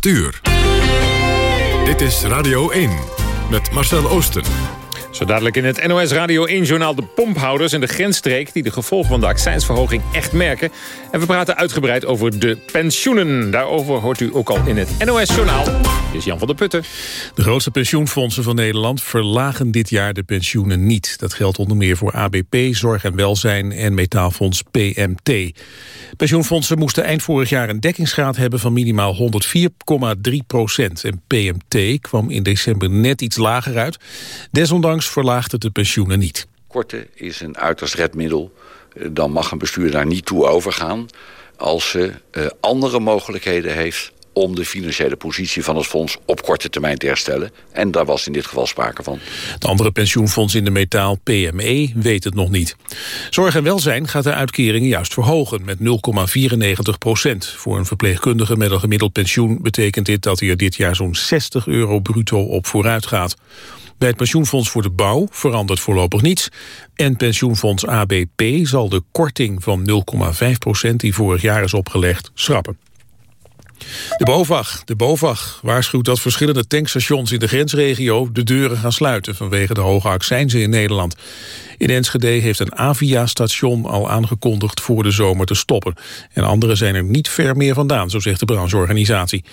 8 uur. Dit is Radio 1 met Marcel Oosten. Zo dadelijk in het NOS Radio 1-journaal de pomphouders en de grensstreek... die de gevolgen van de accijnsverhoging echt merken. En we praten uitgebreid over de pensioenen. Daarover hoort u ook al in het NOS-journaal. Dit is Jan van der Putten. De grootste pensioenfondsen van Nederland verlagen dit jaar de pensioenen niet. Dat geldt onder meer voor ABP, Zorg en Welzijn en metaalfonds PMT. Pensioenfondsen moesten eind vorig jaar een dekkingsgraad hebben van minimaal 104,3 procent. En PMT kwam in december net iets lager uit. Desondanks verlaagde de pensioenen niet. Korte is een uiterst redmiddel. Eh, dan mag een bestuur daar niet toe overgaan als ze uh, andere mogelijkheden heeft om de financiële positie van het fonds op korte termijn te herstellen. En daar was in dit geval sprake van. Het andere pensioenfonds in de metaal, PME, weet het nog niet. Zorg en welzijn gaat de uitkeringen juist verhogen met 0,94 procent. Voor een verpleegkundige met een gemiddeld pensioen betekent dit dat hij er dit jaar zo'n 60 euro bruto op vooruit gaat. Bij het pensioenfonds voor de bouw verandert voorlopig niets. En pensioenfonds ABP zal de korting van 0,5 procent die vorig jaar is opgelegd schrappen. De BOVAG, de BOVAG waarschuwt dat verschillende tankstations in de grensregio de deuren gaan sluiten vanwege de hoge accijnzen in Nederland. In Enschede heeft een Avia-station al aangekondigd voor de zomer te stoppen. En andere zijn er niet ver meer vandaan, zo zegt de brancheorganisatie.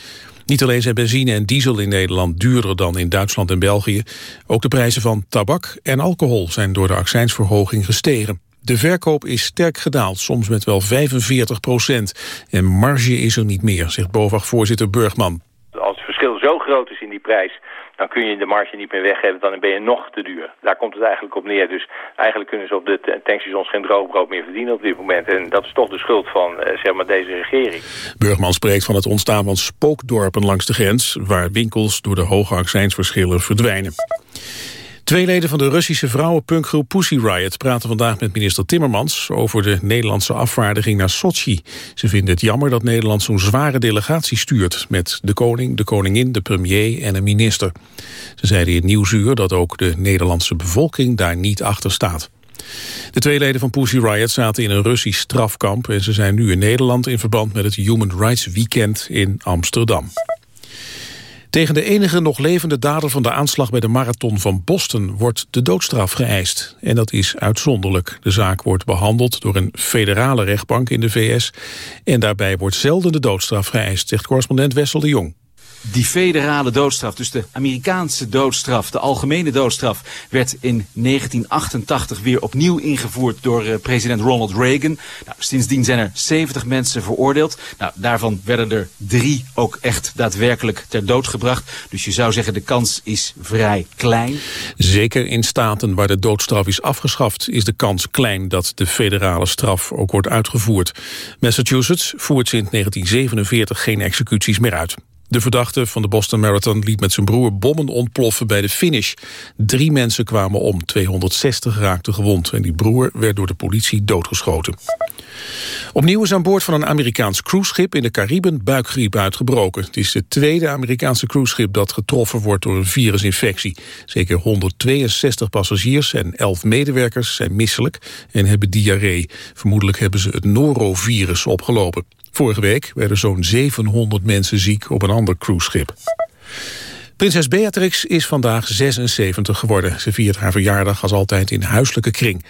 Niet alleen zijn benzine en diesel in Nederland duurder dan in Duitsland en België. Ook de prijzen van tabak en alcohol zijn door de accijnsverhoging gestegen. De verkoop is sterk gedaald, soms met wel 45 procent. En marge is er niet meer, zegt BOVAG-voorzitter Burgman. Als het verschil zo groot is in die prijs dan kun je de marge niet meer weggeven, dan ben je nog te duur. Daar komt het eigenlijk op neer. Dus eigenlijk kunnen ze op de tankstations geen droogbrood meer verdienen op dit moment. En dat is toch de schuld van eh, zeg maar deze regering. Burgman spreekt van het ontstaan van spookdorpen langs de grens... waar winkels door de hoge accijnsverschillen verdwijnen. Twee leden van de Russische vrouwenpunkgroep Pussy Riot praten vandaag met minister Timmermans over de Nederlandse afvaardiging naar Sochi. Ze vinden het jammer dat Nederland zo'n zware delegatie stuurt met de koning, de koningin, de premier en een minister. Ze zeiden in Nieuwsuur dat ook de Nederlandse bevolking daar niet achter staat. De twee leden van Pussy Riot zaten in een Russisch strafkamp en ze zijn nu in Nederland in verband met het Human Rights Weekend in Amsterdam. Tegen de enige nog levende dader van de aanslag bij de marathon van Boston wordt de doodstraf geëist. En dat is uitzonderlijk. De zaak wordt behandeld door een federale rechtbank in de VS. En daarbij wordt zelden de doodstraf geëist, zegt correspondent Wessel de Jong. Die federale doodstraf, dus de Amerikaanse doodstraf, de algemene doodstraf, werd in 1988 weer opnieuw ingevoerd door uh, president Ronald Reagan. Nou, sindsdien zijn er 70 mensen veroordeeld. Nou, daarvan werden er drie ook echt daadwerkelijk ter dood gebracht. Dus je zou zeggen de kans is vrij klein. Zeker in staten waar de doodstraf is afgeschaft is de kans klein dat de federale straf ook wordt uitgevoerd. Massachusetts voert sinds 1947 geen executies meer uit. De verdachte van de Boston Marathon liet met zijn broer bommen ontploffen bij de finish. Drie mensen kwamen om, 260 raakten gewond... en die broer werd door de politie doodgeschoten. Opnieuw is aan boord van een Amerikaans cruiseschip in de Cariben buikgriep uitgebroken. Het is het tweede Amerikaanse cruiseschip dat getroffen wordt door een virusinfectie. Zeker 162 passagiers en 11 medewerkers zijn misselijk en hebben diarree. Vermoedelijk hebben ze het norovirus opgelopen. Vorige week werden zo'n 700 mensen ziek op een ander cruiseschip. Prinses Beatrix is vandaag 76 geworden. Ze viert haar verjaardag als altijd in huiselijke kring.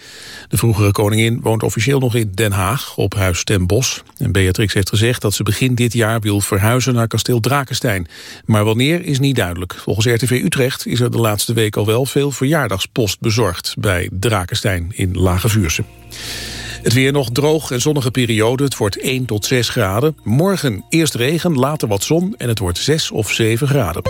De vroegere koningin woont officieel nog in Den Haag, op huis ten Bosch. En Beatrix heeft gezegd dat ze begin dit jaar wil verhuizen naar kasteel Drakenstein. Maar wanneer is niet duidelijk. Volgens RTV Utrecht is er de laatste week al wel veel verjaardagspost bezorgd... bij Drakenstein in Lage Vuurse. Het weer nog droog en zonnige periode. Het wordt 1 tot 6 graden. Morgen eerst regen, later wat zon en het wordt 6 of 7 graden.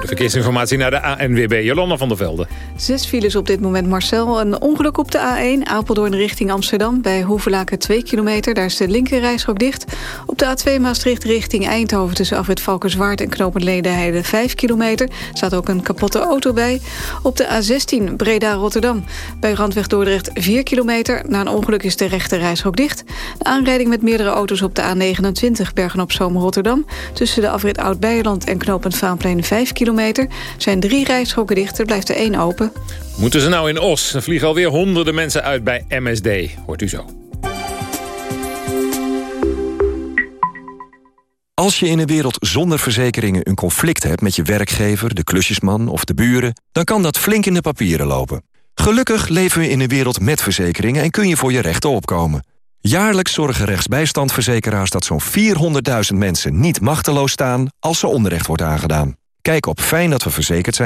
De verkeersinformatie naar de ANWB, Jolanda van der Velde. Zes files op dit moment, Marcel. Een ongeluk op de A1, Apeldoorn richting Amsterdam. Bij Hoevelaken 2 kilometer, daar is de linkerrijstrook dicht. Op de A2 Maastricht richting Eindhoven... tussen Afrit Valkenswaard en Knopend Ledenheide 5 kilometer. Er staat ook een kapotte auto bij. Op de A16 Breda-Rotterdam. Bij Randweg Dordrecht 4 kilometer. Na een ongeluk is de rechterrijstrook dicht. De aanrijding met meerdere auto's op de A29 Bergen-op-Zoom-Rotterdam. Tussen de Afrit Oud-Beijerland en Knopend Vaanplein 5 kilometer kilometer. zijn drie rijstroken dicht, er blijft er één open. Moeten ze nou in Os? Er vliegen alweer honderden mensen uit bij MSD. Hoort u zo. Als je in een wereld zonder verzekeringen een conflict hebt met je werkgever, de klusjesman of de buren, dan kan dat flink in de papieren lopen. Gelukkig leven we in een wereld met verzekeringen en kun je voor je rechten opkomen. Jaarlijks zorgen rechtsbijstandverzekeraars dat zo'n 400.000 mensen niet machteloos staan als ze onrecht wordt aangedaan. Kijk op fijndatweverzekerd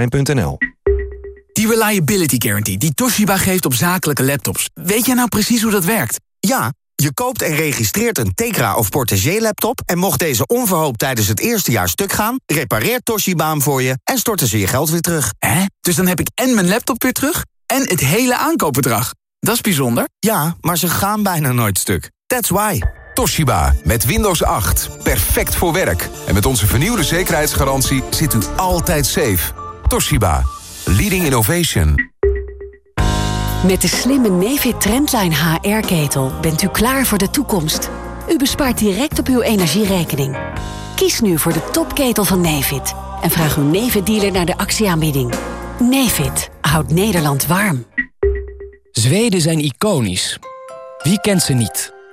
Die Reliability Guarantee die Toshiba geeft op zakelijke laptops. Weet jij nou precies hoe dat werkt? Ja, je koopt en registreert een Tegra of Portagee laptop... en mocht deze onverhoopt tijdens het eerste jaar stuk gaan... repareert Toshiba hem voor je en storten ze je geld weer terug. Hè? Dus dan heb ik en mijn laptop weer terug en het hele aankoopbedrag. Dat is bijzonder. Ja, maar ze gaan bijna nooit stuk. That's why. Toshiba, met Windows 8. Perfect voor werk. En met onze vernieuwde zekerheidsgarantie zit u altijd safe. Toshiba, leading innovation. Met de slimme Nefit Trendline HR-ketel bent u klaar voor de toekomst. U bespaart direct op uw energierekening. Kies nu voor de topketel van Nefit. En vraag uw Nefit-dealer naar de actieaanbieding. Nefit houdt Nederland warm. Zweden zijn iconisch. Wie kent ze niet?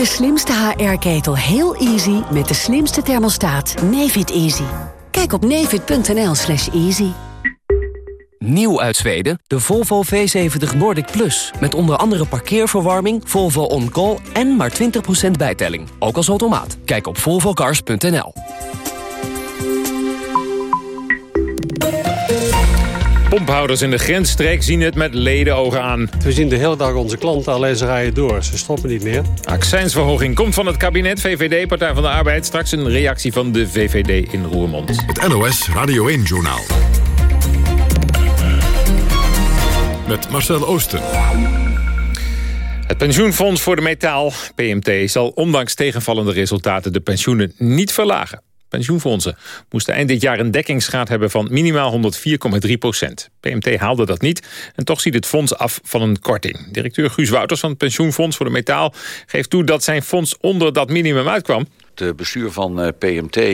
De slimste HR-ketel heel easy met de slimste thermostaat Nefit Easy. Kijk op nefit.nl slash easy. Nieuw uit Zweden, de Volvo V70 Nordic Plus. Met onder andere parkeerverwarming, Volvo On Call en maar 20% bijtelling. Ook als automaat. Kijk op volvocars.nl. Pomphouders in de grensstreek zien het met ledenogen aan. We zien de hele dag onze klanten, alleen ze rijden door. Ze stoppen niet meer. Accijnsverhoging komt van het kabinet, VVD, Partij van de Arbeid. Straks een reactie van de VVD in Roermond. Het NOS Radio 1-journaal. Met Marcel Oosten. Het pensioenfonds voor de metaal, PMT, zal ondanks tegenvallende resultaten de pensioenen niet verlagen. Pensioenfondsen moesten eind dit jaar een dekkingsgraad hebben van minimaal 104,3 procent. PMT haalde dat niet en toch ziet het fonds af van een korting. Directeur Guus Wouters van het Pensioenfonds voor de Metaal geeft toe dat zijn fonds onder dat minimum uitkwam. Het bestuur van eh, PMT eh,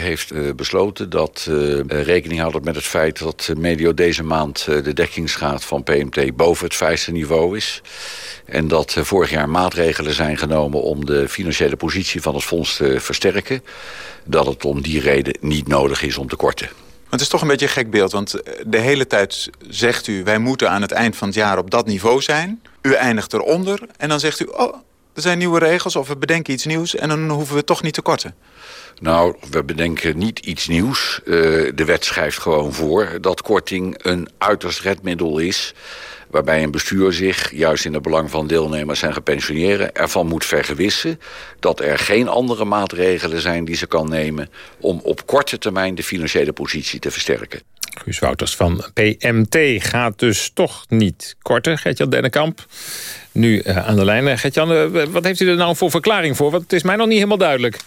heeft eh, besloten dat rekening houden met het feit dat medio deze maand de dekkingsgraad van PMT boven het vijfde niveau is. En dat vorig jaar maatregelen zijn genomen om de financiële positie van het fonds te versterken. Dat het om die reden niet nodig is om te korten. Het is toch een beetje een gek beeld, want de hele tijd zegt u... wij moeten aan het eind van het jaar op dat niveau zijn. U eindigt eronder en dan zegt u... oh, er zijn nieuwe regels of we bedenken iets nieuws... en dan hoeven we toch niet te korten. Nou, we bedenken niet iets nieuws. Uh, de wet schrijft gewoon voor dat korting een uiterst redmiddel is waarbij een bestuur zich, juist in het belang van deelnemers en gepensioneerden... ervan moet vergewissen dat er geen andere maatregelen zijn die ze kan nemen... om op korte termijn de financiële positie te versterken. Guus Wouters van PMT gaat dus toch niet korten, Gertjan Dennekamp. Nu uh, aan de lijn. Gertjan, uh, wat heeft u er nou voor verklaring voor? Want het is mij nog niet helemaal duidelijk.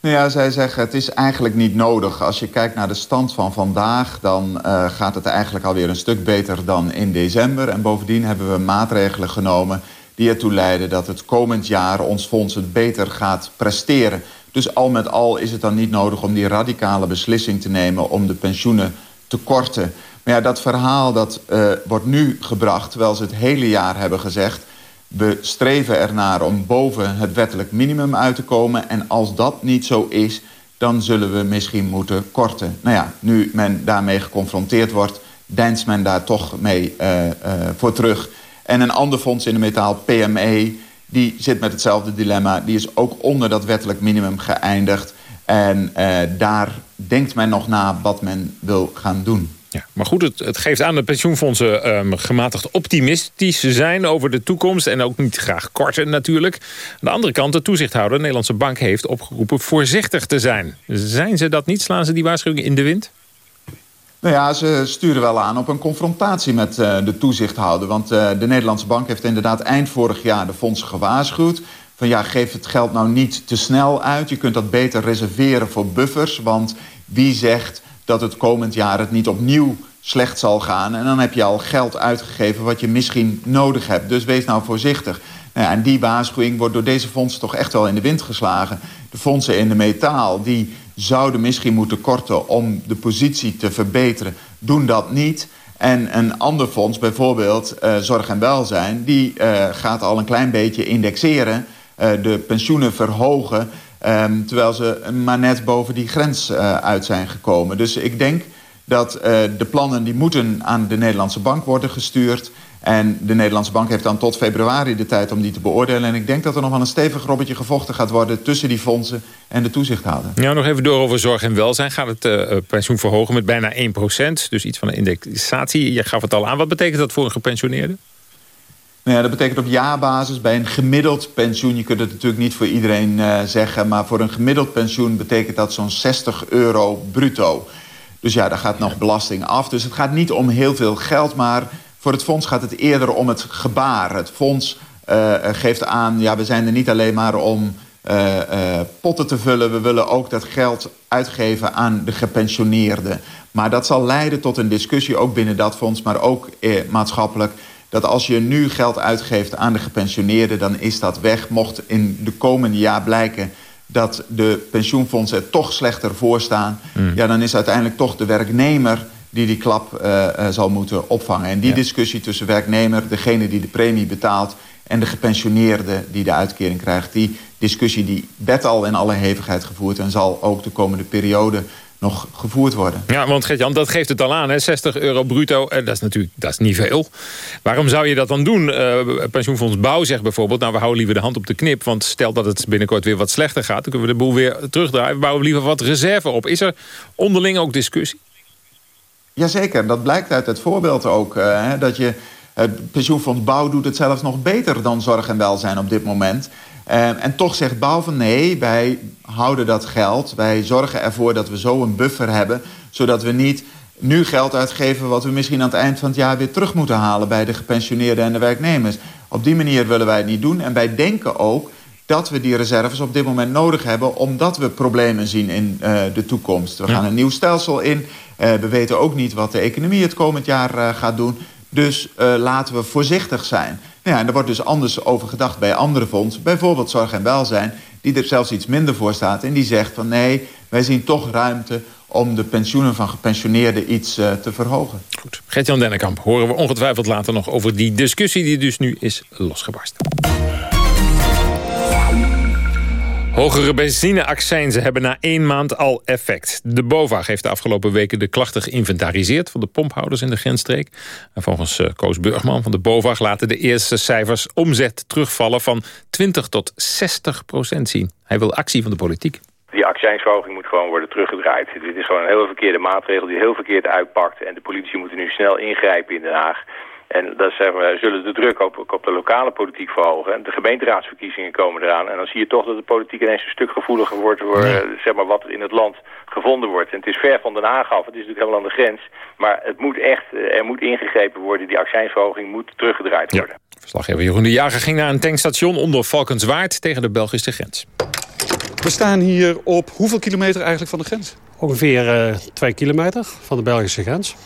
Nou ja, zij zeggen het is eigenlijk niet nodig. Als je kijkt naar de stand van vandaag... dan gaat het eigenlijk alweer een stuk beter dan in december. En bovendien hebben we maatregelen genomen... die ertoe leiden dat het komend jaar ons fonds het beter gaat presteren. Dus al met al is het dan niet nodig om die radicale beslissing te nemen... om de pensioenen te korten. Maar ja, dat verhaal dat uh, wordt nu gebracht... terwijl ze het hele jaar hebben gezegd... We streven ernaar om boven het wettelijk minimum uit te komen. En als dat niet zo is, dan zullen we misschien moeten korten. Nou ja, nu men daarmee geconfronteerd wordt... deinst men daar toch mee uh, uh, voor terug. En een ander fonds in de metaal, PME... die zit met hetzelfde dilemma. Die is ook onder dat wettelijk minimum geëindigd. En daar denkt men nog na wat men wil gaan doen. Ja, maar goed, het, het, geeft aan dat pensioenfondsen um, gematigd optimistisch zijn over de toekomst. En ook niet graag korten natuurlijk. Aan de andere kant, de toezichthouder, de Nederlandse Bank, heeft opgeroepen voorzichtig te zijn. Zijn ze dat niet? Slaan ze die waarschuwing in de wind? Nou ja, ze sturen wel aan op een confrontatie met uh, de toezichthouder. Want uh, de Nederlandse Bank heeft inderdaad eind vorig jaar de fondsen gewaarschuwd. van ja, geef het geld nou niet te snel uit. Je kunt dat beter reserveren voor buffers. Want wie zegt dat het komend jaar het niet opnieuw slecht zal gaan. En dan heb je al geld uitgegeven wat je misschien nodig hebt. Dus wees nou voorzichtig. Nou en die waarschuwing wordt door deze fondsen toch echt wel in de wind geslagen. De fondsen in de metaal die zouden misschien moeten korten om de positie te verbeteren. Doen dat niet. En een ander fonds, bijvoorbeeld uh, Zorg en Welzijn... die uh, gaat al een klein beetje indexeren, uh, de pensioenen verhogen... Um, terwijl ze maar net boven die grens uit zijn gekomen. Dus ik denk dat de plannen die moeten aan de Nederlandse bank worden gestuurd... En de Nederlandse bank heeft dan tot februari de tijd om die te beoordelen. En ik denk dat er nog wel een stevig robbetje gevochten gaat worden... tussen die fondsen en de toezichthouder. Ja, nog even door over zorg en welzijn. Gaat het uh, pensioen verhogen met bijna 1% Dus iets van een indexatie. Je gaf het al aan. Wat betekent dat voor een gepensioneerde? Nou ja, dat betekent op jaarbasis bij een gemiddeld pensioen... je kunt het natuurlijk niet voor iedereen uh, zeggen... maar voor een gemiddeld pensioen betekent dat zo'n 60 euro bruto. Dus ja, daar gaat nog belasting af. Dus het gaat niet om heel veel geld, maar voor het fonds gaat het eerder om het gebaar. Het fonds uh, geeft aan, ja, we zijn er niet alleen maar om uh, uh, potten te vullen. We willen ook dat geld uitgeven aan de gepensioneerden. Maar dat zal leiden tot een discussie, ook binnen dat fonds... maar ook maatschappelijk, dat als je nu geld uitgeeft aan de gepensioneerden... dan is dat weg. Mocht in de komende jaar blijken dat de pensioenfondsen er toch slechter voor staan... Mm. ja, dan is uiteindelijk toch de werknemer die die klap uh, uh, zal moeten opvangen. En die ja. discussie tussen werknemer, degene die de premie betaalt... en de gepensioneerde die de uitkering krijgt... die discussie die werd al in alle hevigheid gevoerd... en zal ook de komende periode nog gevoerd worden. Ja, want Gert-Jan, dat geeft het al aan, hè? 60 euro bruto, dat is natuurlijk dat is niet veel. Waarom zou je dat dan doen? Uh, Pensioenfonds Bouw zegt bijvoorbeeld... nou, we houden liever de hand op de knip... want stel dat het binnenkort weer wat slechter gaat... dan kunnen we de boel weer terugdraaien. We bouwen liever wat reserve op. Is er onderling ook discussie? Jazeker, dat blijkt uit het voorbeeld ook. Uh, dat je, het pensioenfonds Bouw doet het zelfs nog beter dan zorg en welzijn op dit moment. Uh, en toch zegt Bouw van nee, wij houden dat geld. Wij zorgen ervoor dat we zo een buffer hebben... zodat we niet nu geld uitgeven wat we misschien aan het eind van het jaar weer terug moeten halen... bij de gepensioneerden en de werknemers. Op die manier willen wij het niet doen. En wij denken ook dat we die reserves op dit moment nodig hebben... omdat we problemen zien in uh, de toekomst. We gaan een nieuw stelsel in... Uh, we weten ook niet wat de economie het komend jaar uh, gaat doen. Dus uh, laten we voorzichtig zijn. Nou ja, en er wordt dus anders over gedacht bij andere fondsen. Bijvoorbeeld Zorg en Welzijn, die er zelfs iets minder voor staat. En die zegt van nee, wij zien toch ruimte om de pensioenen van gepensioneerden iets te verhogen. Goed. Gert-Jan Dennekamp horen we ongetwijfeld later nog over die discussie... die dus nu is losgebarsten. Hogere benzineaccijnzen hebben na één maand al effect. De BOVAG heeft de afgelopen weken de klachten geïnventariseerd... van de pomphouders in de grensstreek. En volgens uh, Koos Burgman van de BOVAG laten de eerste cijfers omzet terugvallen... van 20 tot 60 procent zien. Hij wil actie van de politiek. Die accijnsverhoging moet gewoon worden teruggedraaid. Dit is gewoon een hele verkeerde maatregel die heel verkeerd uitpakt. En de politie moet nu snel ingrijpen in Den Haag. En dat zeggen we, zullen de druk op, op de lokale politiek verhogen. De gemeenteraadsverkiezingen komen eraan. En dan zie je toch dat de politiek ineens een stuk gevoeliger wordt... voor nee. uh, zeg maar, wat in het land gevonden wordt. En het is ver van Den Haag af. Het is natuurlijk helemaal aan de grens. Maar het moet echt, uh, er moet ingegrepen worden. Die accijnsverhoging moet teruggedraaid worden. Ja. Verslaggever Jeroen de Jager ging naar een tankstation onder Valkenswaard... tegen de Belgische grens. We staan hier op hoeveel kilometer eigenlijk van de grens? Ongeveer uh, twee kilometer van de Belgische grens.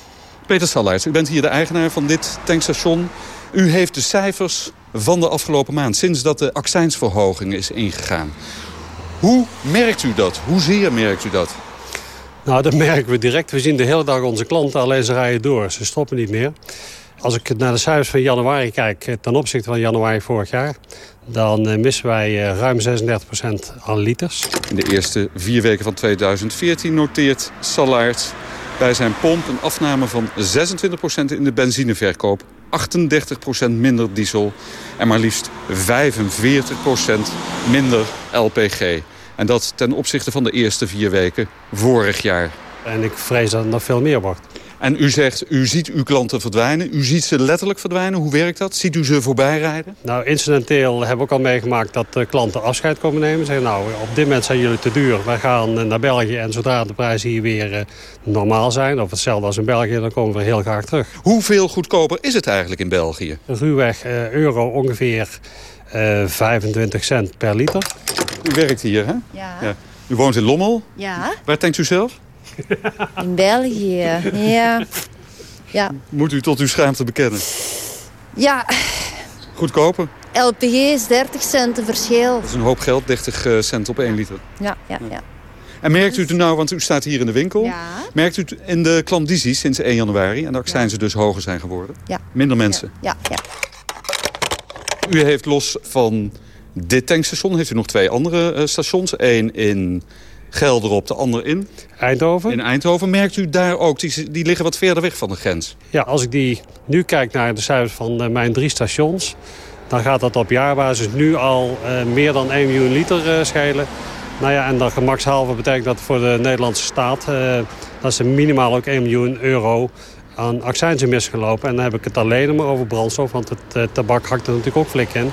Peter Stalleits, u bent hier de eigenaar van dit tankstation. U heeft de cijfers van de afgelopen maand, sinds dat de accijnsverhoging is ingegaan. Hoe merkt u dat? Hoezeer merkt u dat? Nou, dat merken we direct. We zien de hele dag onze klanten alleen ze rijden door. Ze stoppen niet meer. Als ik naar de cijfers van januari kijk, ten opzichte van januari vorig jaar... dan missen wij ruim 36% aan liters. In de eerste vier weken van 2014 noteert Salaerts bij zijn pomp een afname van 26% in de benzineverkoop. 38% minder diesel en maar liefst 45% minder LPG. En dat ten opzichte van de eerste vier weken vorig jaar. En ik vrees dat het nog veel meer wordt. En u zegt, u ziet uw klanten verdwijnen. U ziet ze letterlijk verdwijnen. Hoe werkt dat? Ziet u ze voorbij rijden? Nou, incidenteel hebben we ook al meegemaakt dat uh, klanten afscheid komen nemen. Zeggen, nou, op dit moment zijn jullie te duur. Wij gaan uh, naar België en zodra de prijzen hier weer uh, normaal zijn... of hetzelfde als in België, dan komen we heel graag terug. Hoeveel goedkoper is het eigenlijk in België? Ruwweg euro ongeveer uh, 25 cent per liter. U werkt hier, hè? Ja. ja. U woont in Lommel? Ja. Waar denkt u zelf? In België, ja. ja. Moet u tot uw schaamte bekennen? Ja. Goedkoper? LPG is 30 cent verschil. Dat is een hoop geld, 30 cent op 1 liter. Ja, ja, ja. En merkt u het nou, want u staat hier in de winkel... Ja. merkt u het in de klandizie sinds 1 januari... en de accijnzen dus hoger zijn geworden? Ja. Minder mensen? Ja, ja. U heeft los van dit tankstation... heeft u nog twee andere uh, stations. Eén in Gelderop, de ander in... Eindhoven. In Eindhoven. Merkt u daar ook, die, die liggen wat verder weg van de grens? Ja, als ik die nu kijk naar de cijfers van uh, mijn drie stations... dan gaat dat op jaarbasis nu al uh, meer dan 1 miljoen liter schelen... Nou ja, en dan gemakshalve betekent dat voor de Nederlandse staat... Uh, dat ze minimaal ook 1 miljoen euro aan accijnzen misgelopen. En dan heb ik het alleen maar over brandstof, want het uh, tabak hakt er natuurlijk ook flik in. Ja.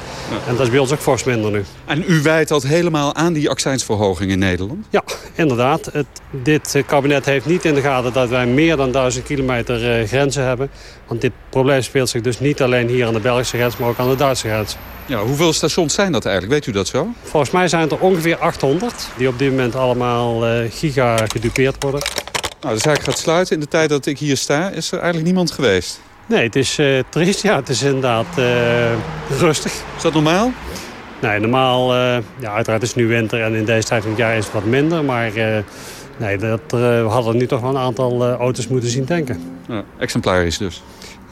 En dat is bij ons ook fors minder nu. En u wijt dat helemaal aan die accijnsverhoging in Nederland? Ja, inderdaad. Het, dit kabinet heeft niet in de gaten dat wij meer dan 1000 kilometer uh, grenzen hebben. Want dit probleem speelt zich dus niet alleen hier aan de Belgische grens, maar ook aan de Duitse grens. Ja, hoeveel stations zijn dat eigenlijk? Weet u dat zo? Volgens mij zijn het er ongeveer 800 die op dit moment allemaal uh, giga gedupeerd worden. Nou, de zaak gaat sluiten. In de tijd dat ik hier sta is er eigenlijk niemand geweest. Nee, het is uh, triest. Ja, het is inderdaad uh, rustig. Is dat normaal? Nee, normaal... Uh, ja, uiteraard is het nu winter en in deze tijd van het jaar is het wat minder. Maar nee, dat, we hadden nu toch wel een aantal auto's moeten zien tanken. Ja, exemplarisch dus.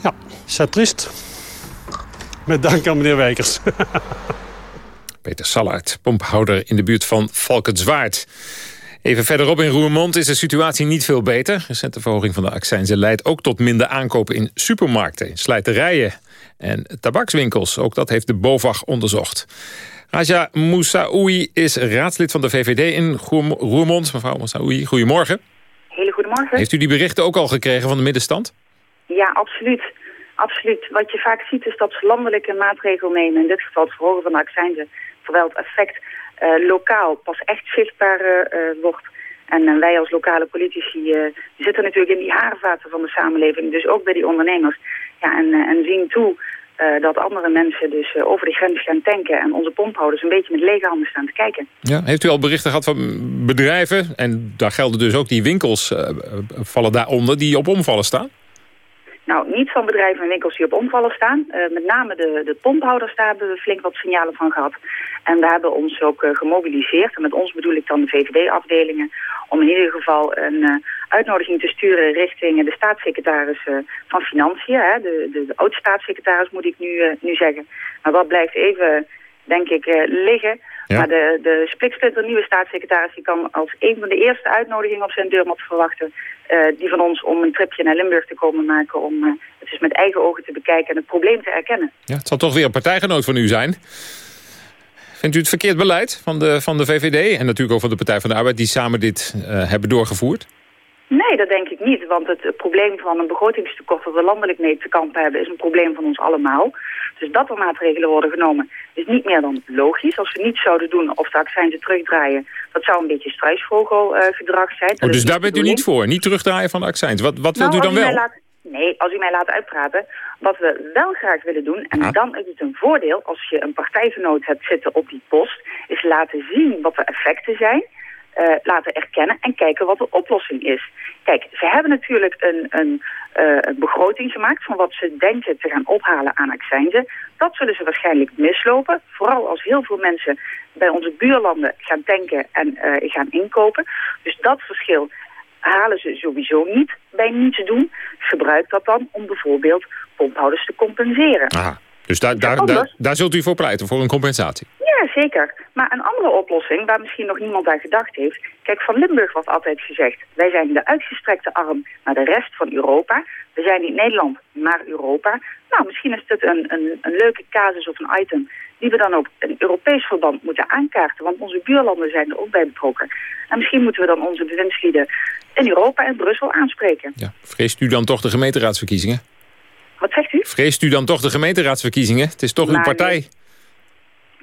Ja, is triest. Met dank aan meneer Wekers. Peter Sallaert, pomphouder in de buurt van Valkenswaard. Even verderop in Roermond is de situatie niet veel beter. Recente verhoging van de accijnzen leidt ook tot minder aankopen in supermarkten, slijterijen en tabakswinkels. Ook dat heeft de BOVAG onderzocht. Raja Moussaoui is raadslid van de VVD in Roermond. Mevrouw Moussaoui, goedemorgen. Hele goedemorgen. Heeft u die berichten ook al gekregen van de middenstand? Ja, absoluut. Absoluut. Wat je vaak ziet is dat ze landelijke maatregelen nemen. In dit geval het verhogen van de accijnzen. Terwijl het effect lokaal pas echt zichtbaar uh, wordt. En wij als lokale politici zitten natuurlijk in die haarvaten van de samenleving. Dus ook bij die ondernemers. Ja, en, en zien toe dat andere mensen dus over de grens gaan tanken. En onze pomphouders een beetje met lege handen staan te kijken. Ja, heeft u al berichten gehad van bedrijven? En daar gelden dus ook die winkels vallen daaronder die op omvallen staan? Nou, niet van bedrijven en winkels die op omvallen staan. Uh, met name de, de pomphouders, daar hebben we flink wat signalen van gehad. En we hebben ons ook uh, gemobiliseerd. En met ons bedoel ik dan de VVD-afdelingen. Om in ieder geval een uh, uitnodiging te sturen richting de staatssecretaris van Financiën. Hè, de, de, de oud-staatssecretaris moet ik nu, nu zeggen. Maar dat blijft even, denk ik, liggen. Ja. Maar de, de nieuwe staatssecretaris die kan als een van de eerste uitnodigingen op zijn deurmat verwachten. Uh, die van ons om een tripje naar Limburg te komen maken. Om uh, het dus met eigen ogen te bekijken en het probleem te erkennen. Ja, het zal toch weer een partijgenoot van u zijn. Vindt u het verkeerd beleid van de, van de VVD en natuurlijk ook van de Partij van de Arbeid... die samen dit uh, hebben doorgevoerd? Nee, dat denk ik niet. Want het probleem van een begrotingstekort dat we landelijk mee te kampen hebben... is een probleem van ons allemaal. Dus dat er maatregelen worden genomen is niet meer dan logisch. Als we niet zouden doen of de accijnzen terugdraaien... dat zou een beetje struisvogelgedrag zijn. Oh, dus daar bent u niet voor? Niet terugdraaien van de accijns? Wat, wat nou, wilt u dan wel? Laat, nee, als u mij laat uitpraten. Wat we wel graag willen doen... en ah. dan is het een voordeel als je een partijgenoot hebt zitten op die post... is laten zien wat de effecten zijn... Uh, laten erkennen en kijken wat de oplossing is. Kijk, ze hebben natuurlijk een, een, uh, een, begroting gemaakt van wat ze denken te gaan ophalen aan accijnzen. Dat zullen ze waarschijnlijk mislopen. Vooral als heel veel mensen bij onze buurlanden gaan tanken en uh, gaan inkopen. Dus dat verschil halen ze sowieso niet bij niets doen. Gebruik dat dan om bijvoorbeeld pomphouders te compenseren. Aha. Dus daar, daar, daar, daar zult u voor pleiten, voor een compensatie? Ja, zeker. Maar een andere oplossing, waar misschien nog niemand aan gedacht heeft... Kijk, van Limburg wordt altijd gezegd... wij zijn de uitgestrekte arm naar de rest van Europa. We zijn niet Nederland, maar Europa. Nou, misschien is dit een, een, een leuke casus of een item... die we dan ook in Europees verband moeten aankaarten. Want onze buurlanden zijn er ook bij betrokken. En misschien moeten we dan onze bewindslieden in Europa en Brussel aanspreken. Ja, vreest u dan toch de gemeenteraadsverkiezingen? Wat zegt u? Vreest u dan toch de gemeenteraadsverkiezingen? Het is toch maar uw partij? Nee.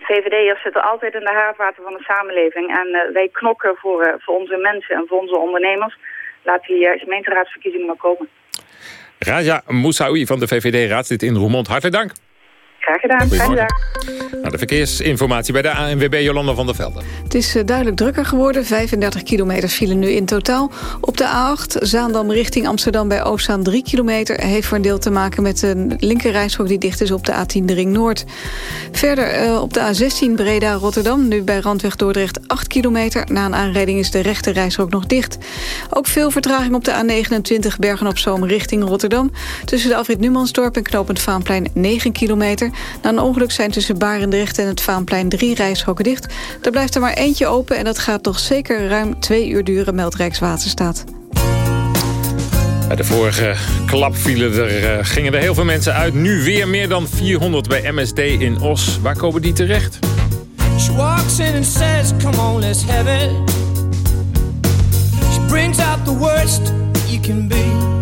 VVD'ers zitten altijd in de haarvaten van de samenleving. En uh, wij knokken voor, uh, voor onze mensen en voor onze ondernemers. Laat die uh, gemeenteraadsverkiezingen maar komen. Raja Moussaoui van de VVD, raadslid in Roermond. Hartelijk dank. Graag gedaan. Fijne dag. Nou, de verkeersinformatie bij de ANWB Jolanda van der Velde. Het is eh, duidelijk drukker geworden. 35 kilometer file nu in totaal. Op de A8 Zaandam richting Amsterdam bij Oostzaan 3 kilometer... heeft voor een deel te maken met een linkerrijstrook die dicht is op de A10 de Ring Noord. Verder uh, op de A16 Breda-Rotterdam, nu bij Randweg Dordrecht 8 kilometer. Na een aanrijding is de rechte rijstrook nog dicht. Ook veel vertraging op de A29 Bergen-op-Zoom richting Rotterdam. Tussen de afrit Numansdorp en knooppunt Vaanplein 9 kilometer. Na een ongeluk zijn tussen Barendrecht en het Vaanplein drie rijstroken dicht. Er blijft er maar eentje open en dat gaat toch zeker ruim twee uur duren, meldt Rijkswaterstaat. Bij de vorige klap vielen er, uh, gingen er heel veel mensen uit. Nu weer meer dan 400 bij MSD in Os. Waar komen die terecht? She walks in and says, come on, let's have it. She brings out the worst you can be.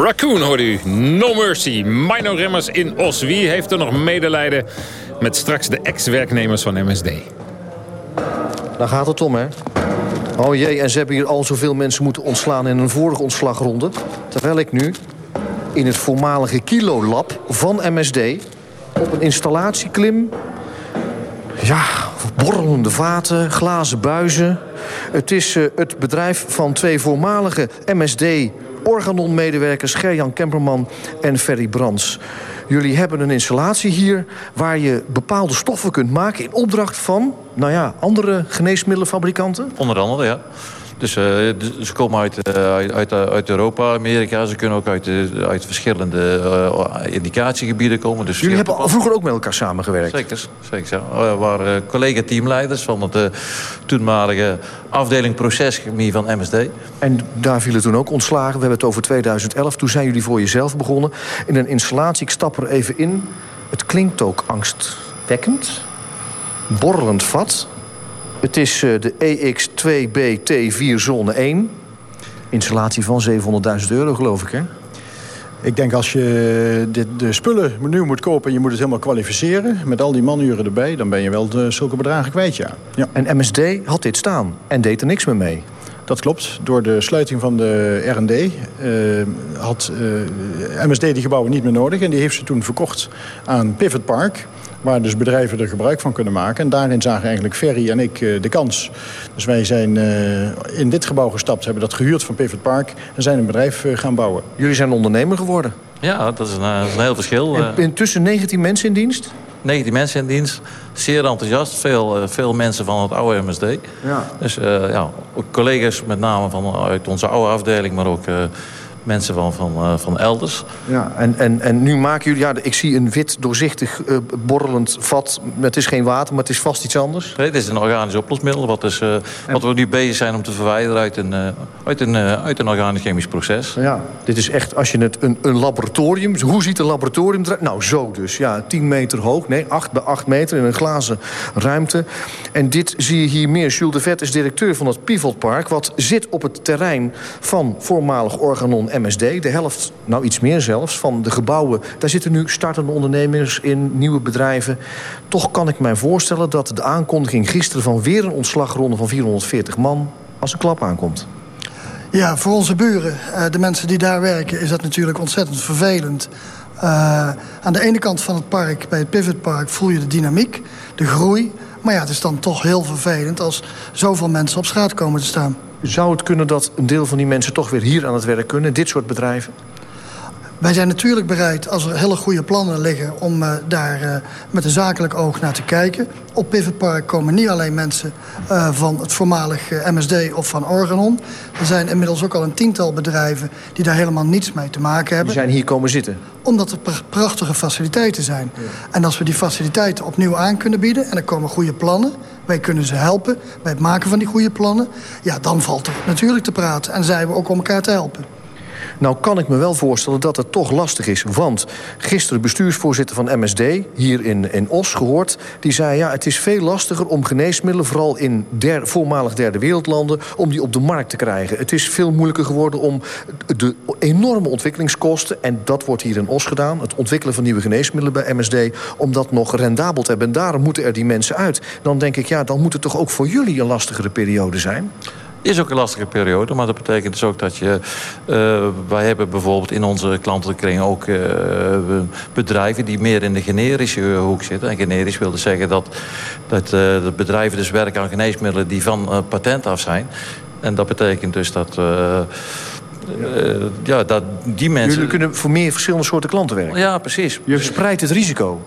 Raccoon hoort u. No Mercy. Mino Remmers in Os. Wie heeft er nog medelijden met straks de ex-werknemers van MSD? Daar gaat het om, hè? Oh jee, en ze hebben hier al zoveel mensen moeten ontslaan in een vorige ontslagronde. Terwijl ik nu in het voormalige Kilo-lab van MSD... op een installatje klim. Ja, borrelende vaten, glazen buizen. Het is uh, het bedrijf van twee voormalige MSD... Organon-medewerkers Gerjan Kemperman en Ferry Brands. Jullie hebben een installatie hier waar je bepaalde stoffen kunt maken... in opdracht van, nou ja, andere geneesmiddelenfabrikanten? Onder andere, ja. Dus uh, ze komen uit, uh, uit, uit, Europa, Amerika. Ze kunnen ook uit, uit verschillende indicatiegebieden komen. Dus Jullie hebben vroeger ook met elkaar samengewerkt? Zeker, zeker. We waren collega-teamleiders van de toenmalige afdeling proceschemie van MSD. En daar vielen toen ook ontslagen. We hebben het over 2011. Toen zijn jullie voor jezelf begonnen. In een installatie, ik stap er even in. Het klinkt ook angstwekkend. Borrelend vat. Het is uh, de EX2BT4 zone 1. Installatie van 700.000 euro, geloof ik, hè? Ik denk als je de, de spullen nu moet kopen en je moet het helemaal kwalificeren... met al die manuren erbij, dan ben je wel de, zulke bedragen kwijt, ja. ja. En MSD had dit staan en deed er niks meer mee? Dat klopt. Door de sluiting van de R&D uh, had uh, MSD die gebouwen niet meer nodig... en die heeft ze toen verkocht aan Pivot Park waar dus bedrijven er gebruik van kunnen maken. En daarin zagen eigenlijk Ferry en ik de kans. Dus wij zijn in dit gebouw gestapt, hebben dat gehuurd van Pivot Park... en zijn een bedrijf gaan bouwen. Jullie zijn ondernemer geworden? Ja, dat is een, dat is een heel verschil. En intussen 19 mensen in dienst? 19 mensen in dienst. Zeer enthousiast. Veel, veel mensen van het oude MSD. Ja. Dus ja, ook collega's met name van, uit onze oude afdeling... maar ook mensen van, van, uh, van elders. Ja, en, en, en nu maken jullie... Ja, ik zie een wit, doorzichtig, uh, borrelend vat. Het is geen water, maar het is vast iets anders. Nee, het is een organisch oplosmiddel... wat, is, uh, wat we nu bezig zijn om te verwijderen uit een, uit een, uit een organisch chemisch proces. Ja, dit is echt, als je het een, een laboratorium... Hoe ziet een laboratorium eruit? Nou, zo dus. Ja, 10 meter hoog. Nee, 8 bij 8 meter in een glazen ruimte. En dit zie je hier meer. Jules de Vet is directeur van het Pivot Park... wat zit op het terrein van voormalig Organon MSD. De helft, nou iets meer zelfs, van de gebouwen... daar zitten nu startende ondernemers in, nieuwe bedrijven. Toch kan ik mij voorstellen dat de aankondiging gisteren... van weer een ontslagronde van 440 man als een klap aankomt. Ja, voor onze buren, de mensen die daar werken... is dat natuurlijk ontzettend vervelend. Uh, aan de ene kant van het park, bij het Pivot Park... voel je de dynamiek, de groei... Maar ja, het is dan toch heel vervelend als zoveel mensen op straat komen te staan. Zou het kunnen dat een deel van die mensen toch weer hier aan het werk kunnen? Dit soort bedrijven? Wij zijn natuurlijk bereid, als er hele goede plannen liggen... om uh, daar uh, met een zakelijk oog naar te kijken. Op Pivot Park komen niet alleen mensen uh, van het voormalig MSD of van Organon. Er zijn inmiddels ook al een tiental bedrijven... die daar helemaal niets mee te maken hebben. Die zijn hier komen zitten? Omdat er pr prachtige faciliteiten zijn. Ja. En als we die faciliteiten opnieuw aan kunnen bieden... en er komen goede plannen, wij kunnen ze helpen... bij het maken van die goede plannen... ja, dan valt er natuurlijk te praten. En zijn we ook om elkaar te helpen. Nou kan ik me wel voorstellen dat het toch lastig is. Want gisteren bestuursvoorzitter van MSD, hier in, in Os gehoord... die zei, ja, het is veel lastiger om geneesmiddelen... vooral in der, voormalig derde wereldlanden, om die op de markt te krijgen. Het is veel moeilijker geworden om de enorme ontwikkelingskosten... en dat wordt hier in Os gedaan, het ontwikkelen van nieuwe geneesmiddelen bij MSD... om dat nog rendabel te hebben. En daarom moeten er die mensen uit. Dan denk ik, ja, dan moet het toch ook voor jullie een lastigere periode zijn? Is ook een lastige periode, maar dat betekent dus ook dat je... Uh, wij hebben bijvoorbeeld in onze klantenkring ook uh, bedrijven... die meer in de generische hoek zitten. En generisch wil dus zeggen dat, dat, uh, dat bedrijven dus werken aan geneesmiddelen... die van patent af zijn. En dat betekent dus dat... ja, dat die mensen... Jullie kunnen voor meer verschillende soorten klanten werken? Ja, precies. Je verspreidt het risico.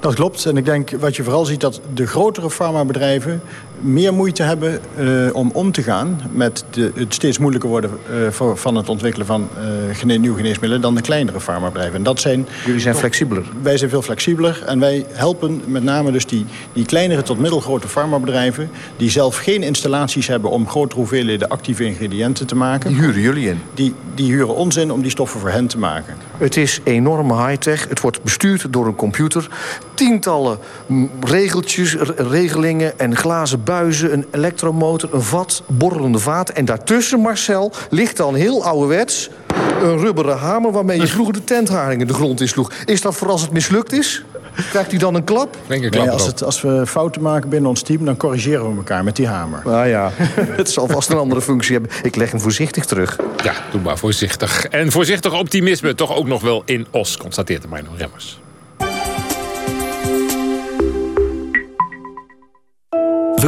Dat klopt. En ik denk wat je vooral ziet dat de grotere farmabedrijven meer moeite hebben uh, om om te gaan met de, het steeds moeilijker worden uh, voor, van het ontwikkelen van uh, gene nieuwe geneesmiddelen dan de kleinere farmabedrijven. En dat zijn, Jullie zijn flexibeler? Wij zijn veel flexibeler en wij helpen met name dus die, die kleinere tot middelgrote farmabedrijven die zelf geen installaties hebben om grotere hoeveelheden actieve ingrediënten te maken. Die huren jullie in? Die, die huren ons in om die stoffen voor hen te maken. Het is enorme high-tech. Het wordt bestuurd door een computer. Tientallen regeltjes, regelingen en glazen buizen, een elektromotor, een vat, borrelende vaat. En daartussen, Marcel, ligt dan heel ouderwets... een rubberen hamer waarmee je vroeger de tentharingen de grond insloeg. Is dat voor als het mislukt is? Krijgt hij dan een klap? Denk een klap nee, als, het, als we fouten maken binnen ons team... dan corrigeren we elkaar met die hamer. Nou ja, het zal vast een andere functie hebben. Ik leg hem voorzichtig terug. Ja, doe maar voorzichtig. En voorzichtig optimisme toch ook nog wel in Os, constateert de Remmers.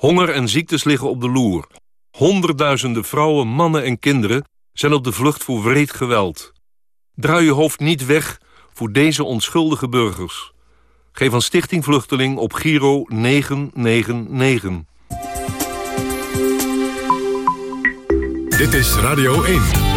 Honger en ziektes liggen op de loer. Honderdduizenden vrouwen, mannen en kinderen zijn op de vlucht voor wreed geweld. Draai je hoofd niet weg voor deze onschuldige burgers. Geef aan Stichting Vluchteling op Giro 999. Dit is Radio 1.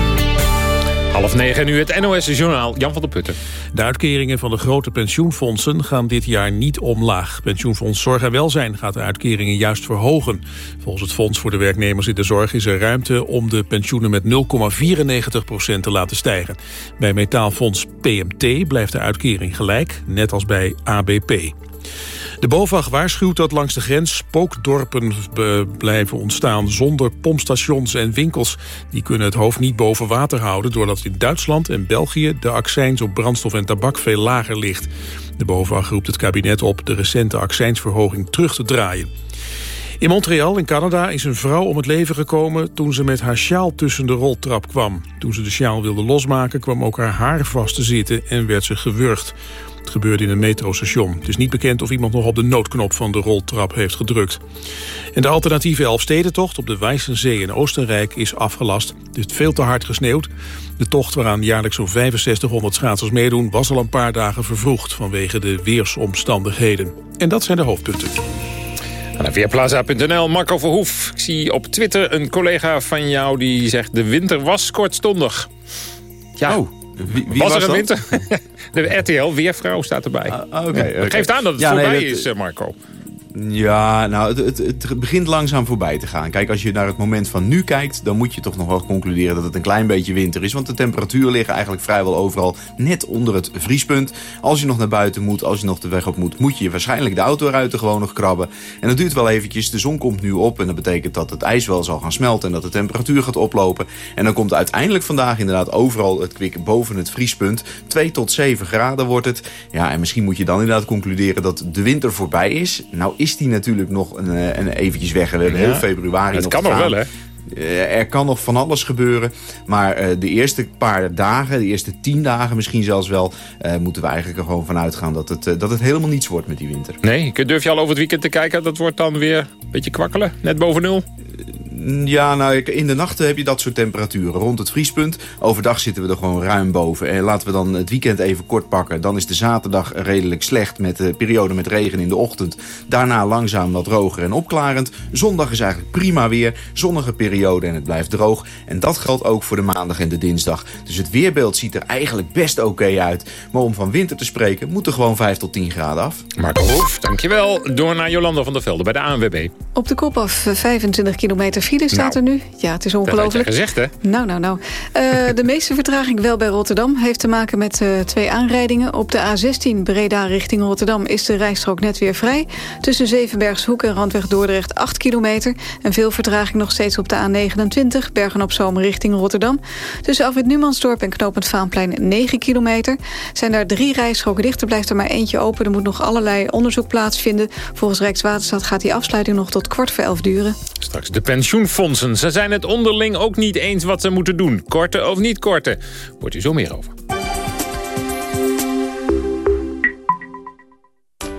Half negen nu het NOS-journaal Jan van der Putten. De uitkeringen van de grote pensioenfondsen gaan dit jaar niet omlaag. Pensioenfonds Zorg en Welzijn gaat de uitkeringen juist verhogen. Volgens het Fonds voor de Werknemers in de Zorg is er ruimte om de pensioenen met 0,94% te laten stijgen. Bij metaalfonds PMT blijft de uitkering gelijk, net als bij ABP. De BOVAG waarschuwt dat langs de grens spookdorpen blijven ontstaan... zonder pompstations en winkels. Die kunnen het hoofd niet boven water houden... doordat in Duitsland en België de accijns op brandstof en tabak veel lager ligt. De BOVAG roept het kabinet op de recente accijnsverhoging terug te draaien. In Montreal in Canada is een vrouw om het leven gekomen toen ze met haar sjaal tussen de roltrap kwam. Toen ze de sjaal wilde losmaken kwam ook haar haar vast te zitten en werd ze gewurgd. Het gebeurde in een metrostation. Het is niet bekend of iemand nog op de noodknop van de roltrap heeft gedrukt. En de alternatieve Elfstedentocht op de Wijzenzee in Oostenrijk is afgelast. Het heeft veel te hard gesneeuwd. De tocht waaraan jaarlijks zo'n 6500 schaatsers meedoen... was al een paar dagen vervroegd vanwege de weersomstandigheden. En dat zijn de hoofdpunten. Naar Weerplaza.nl, Marco Verhoef. Ik zie op Twitter een collega van jou die zegt... de winter was kortstondig. Ja, oh. Wie, wie was, was er een winter? De RTL Weervrouw staat erbij. Ah, oké, oké. Geeft aan dat het Ja, nee, voorbij dat- is, eh, Marco. Ja, nou, het, het, begint langzaam voorbij te gaan. Kijk, als je naar het moment van nu kijkt... dan moet je toch nog wel concluderen dat het een klein beetje winter is. Want de temperaturen liggen eigenlijk vrijwel overal net onder het vriespunt. Als je nog naar buiten moet, als je nog de weg op moet... moet je waarschijnlijk de auto gewoon nog krabben. En dat duurt wel eventjes. De zon komt nu op en dat betekent dat het ijs wel zal gaan smelten... en dat de temperatuur gaat oplopen. En dan komt uiteindelijk vandaag inderdaad overal het kwik boven het vriespunt. 2 tot 7 graden wordt het. Ja, en misschien moet je dan inderdaad concluderen dat de winter voorbij is. Nou is die natuurlijk nog een, eh, een eventjes weg. We hebben Ja. heel februari Het nog kan nog wel, hè? Eh, Er kan nog van alles gebeuren. Maar eh, de eerste paar dagen, de eerste tien dagen misschien zelfs wel... moeten we eigenlijk er gewoon van uitgaan dat het, dat het helemaal niets wordt met die winter. Nee, durf je al over het weekend te kijken? Dat wordt dan weer een beetje kwakkelen, net boven nul. Ja, nou, in de nachten heb je dat soort temperaturen rond het vriespunt. Overdag zitten we er gewoon ruim boven. En laten we dan het weekend even kort pakken. Dan is de zaterdag redelijk slecht met de periode met regen in de ochtend. Daarna langzaam wat droger en opklarend. Zondag is eigenlijk prima weer. Zonnige periode en het blijft droog. En dat geldt ook voor de maandag en de dinsdag. Dus het weerbeeld ziet er eigenlijk best oké uit. Maar om van winter te spreken moet er gewoon 5 tot 10 graden af. Marco Hoef, dankjewel. Door naar Jolanda van der Velde bij de ANWB. Op de kop af, eh, 25 kilometer file staat Nou, er nu. Ja, het is Dat ongelooflijk. gezegd, hè? Nou, nou, nou. Eh, de meeste vertraging wel bij Rotterdam heeft te maken met eh, twee aanrijdingen. Op de A16 Breda richting Rotterdam is de rijstrook net weer vrij. Tussen Zevenbergshoek en Randweg Dordrecht 8 kilometer. En veel vertraging nog steeds op de A29 Bergen-op-Zoom richting Rotterdam. Tussen Afwit Numansdorp en Knopend Vaanplein 9 kilometer. Zijn daar drie rijstroken dicht, er blijft er maar eentje open. Er moet nog allerlei onderzoek plaatsvinden. Volgens Rijkswaterstaat gaat die afsluiting nog tot kwart voor elf duren. Straks de pensioenfondsen. Ze zijn het onderling ook niet eens wat ze moeten doen. Korten of niet korten. Wordt u zo meer over.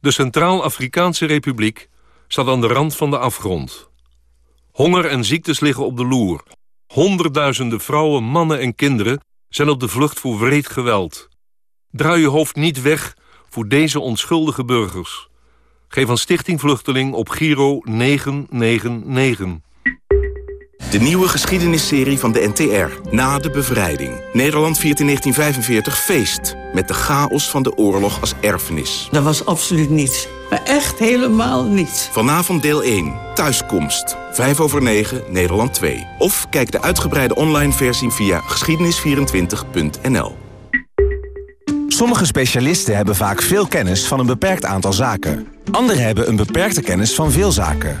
De Centraal-Afrikaanse Republiek staat aan de rand van de afgrond. Honger en ziektes liggen op de loer. Honderdduizenden vrouwen, mannen en kinderen zijn op de vlucht voor wreed geweld. Draai je hoofd niet weg voor deze onschuldige burgers. Geef aan Stichting Vluchteling op Giro 999. De nieuwe geschiedenisserie van de NTR, Na de Bevrijding. Nederland viert in 1945 feest, met de chaos van de oorlog als erfenis. Dat was absoluut niets. Maar echt helemaal niets. Vanavond deel 1, Thuiskomst. 5 over 9, Nederland 2. Of kijk de uitgebreide online versie via geschiedenis24.nl. Sommige specialisten hebben vaak veel kennis van een beperkt aantal zaken. Anderen hebben een beperkte kennis van veel zaken.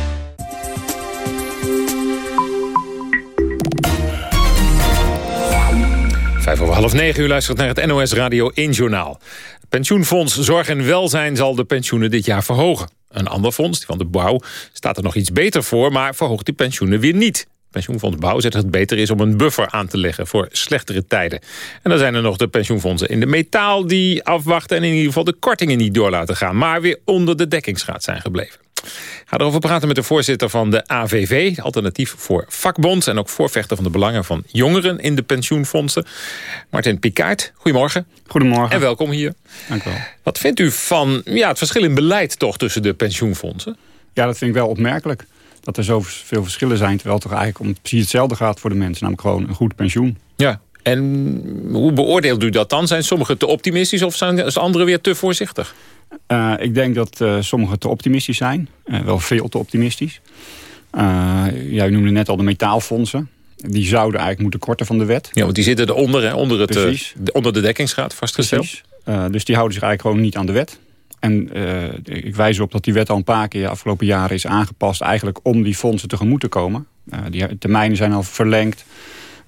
Vijf over half negen, u luistert naar het NOS Radio 1 Journaal. Pensioenfonds Zorg en Welzijn zal de pensioenen dit jaar verhogen. Een ander fonds, die van de Bouw, staat er nog iets beter voor... maar verhoogt die pensioenen weer niet. Pensioenfonds Bouw zegt dat het beter is om een buffer aan te leggen voor slechtere tijden. En dan zijn er nog de pensioenfondsen in de metaal die afwachten en in ieder geval de kortingen niet door laten gaan, maar weer onder de dekkingsgraad zijn gebleven. Ik ga erover praten met de voorzitter van de AVV, alternatief voor vakbond en ook voorvechter van de belangen van jongeren in de pensioenfondsen. Martin Pikaert, goedemorgen. Goedemorgen. En welkom hier. Dank u wel. Wat vindt u van ja, het verschil in beleid toch tussen de pensioenfondsen? Ja, dat vind ik wel opmerkelijk dat er zoveel verschillen zijn... terwijl het toch eigenlijk om precies hetzelfde gaat voor de mensen. Namelijk gewoon een goed pensioen. Ja, en hoe beoordeelt u dat dan? Zijn sommigen te optimistisch of zijn anderen weer te voorzichtig? Uh, ik denk dat uh, sommigen te optimistisch zijn. Uh, wel veel te optimistisch. u noemde net al de metaalfondsen. Die zouden eigenlijk moeten korten van de wet. Ja, want die zitten eronder, hè, onder, het, onder de dekkingsgraad vastgesteld. Precies. dus die houden zich eigenlijk gewoon niet aan de wet. En ik wijs erop dat die wet al een paar keer de afgelopen jaren is aangepast... eigenlijk om die fondsen tegemoet te komen. Die termijnen zijn al verlengd.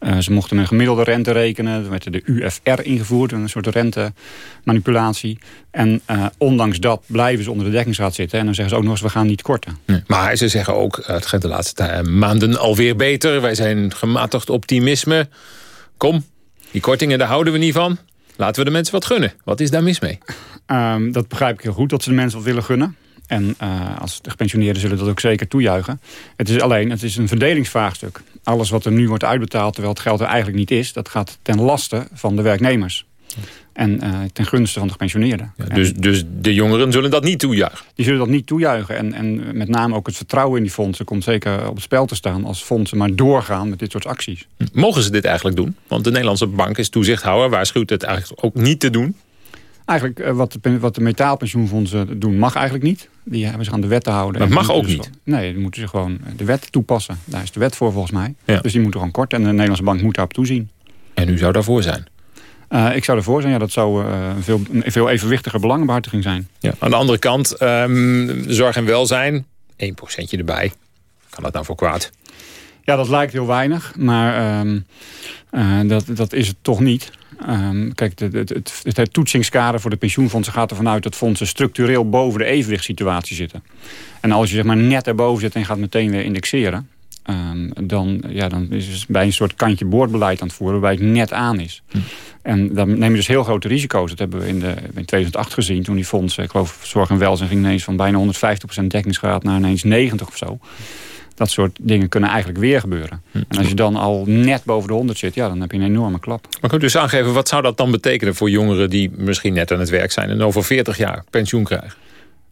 Uh, ze mochten een gemiddelde rente rekenen. Er werd de UFR ingevoerd, een soort rentemanipulatie. En ondanks dat blijven ze onder de dekkingsraad zitten. En dan zeggen ze ook nog eens, we gaan niet korten. Nee, maar ze zeggen ook, het gaat de laatste maanden alweer beter. Wij zijn gematigd optimisme. Kom, die kortingen, daar houden we niet van. Laten we de mensen wat gunnen. Wat is daar mis mee? Um, dat begrijp ik heel goed, dat ze de mensen wat willen gunnen. En uh, als de gepensioneerden zullen dat ook zeker toejuichen. Het is alleen, het is een verdelingsvraagstuk. Alles wat er nu wordt uitbetaald, terwijl het geld er eigenlijk niet is... dat gaat ten laste van de werknemers. En uh, ten gunste van de gepensioneerden. Ja, dus, dus de jongeren zullen dat niet toejuichen? Die zullen dat niet toejuichen. En, en met name ook het vertrouwen in die fondsen... komt zeker op het spel te staan als fondsen maar doorgaan met dit soort acties. Mogen ze dit eigenlijk doen? Want de Nederlandse bank is toezichthouder... waarschuwt het eigenlijk ook niet te doen. Eigenlijk uh, wat, de, wat de metaalpensioenfondsen doen mag eigenlijk niet. Die hebben zich aan de wet te houden. Het mag ook dus niet? Nee, die moeten ze gewoon de wet toepassen. Daar is de wet voor volgens mij. Ja. Dus die moeten gewoon kort. En de Nederlandse bank moet daarop toezien. En u zou daarvoor zijn? Uh, ik zou ervoor zijn. Ja, dat zou uh, een, veel, een veel evenwichtiger belangenbehartiging zijn. Ja. Aan de andere kant, um, zorg en welzijn, 1 procentje erbij. Kan dat nou voor kwaad? Ja, dat lijkt heel weinig. Maar um, uh, dat, dat is het toch niet. Um, kijk, het, het, het, het, toetsingskader voor de pensioenfondsen gaat ervan uit dat fondsen structureel boven de evenwichtssituatie zitten. En als je zeg maar net erboven zit en gaat meteen weer indexeren, um, dan, ja, dan is het bij een soort kantje boordbeleid aan het voeren waarbij het net aan is. Hm. En dan neem je dus heel grote risico's. Dat hebben we in, de, in 2008 gezien toen die fondsen, ik geloof zorg en welzijn ging ineens van bijna 150% dekkingsgraad naar ineens 90 of zo. Dat soort dingen kunnen eigenlijk weer gebeuren. En als je dan al net boven de 100 zit, ja, dan heb je een enorme klap. Maar kunt u dus aangeven, wat zou dat dan betekenen voor jongeren... die misschien net aan het werk zijn en over 40 jaar pensioen krijgen?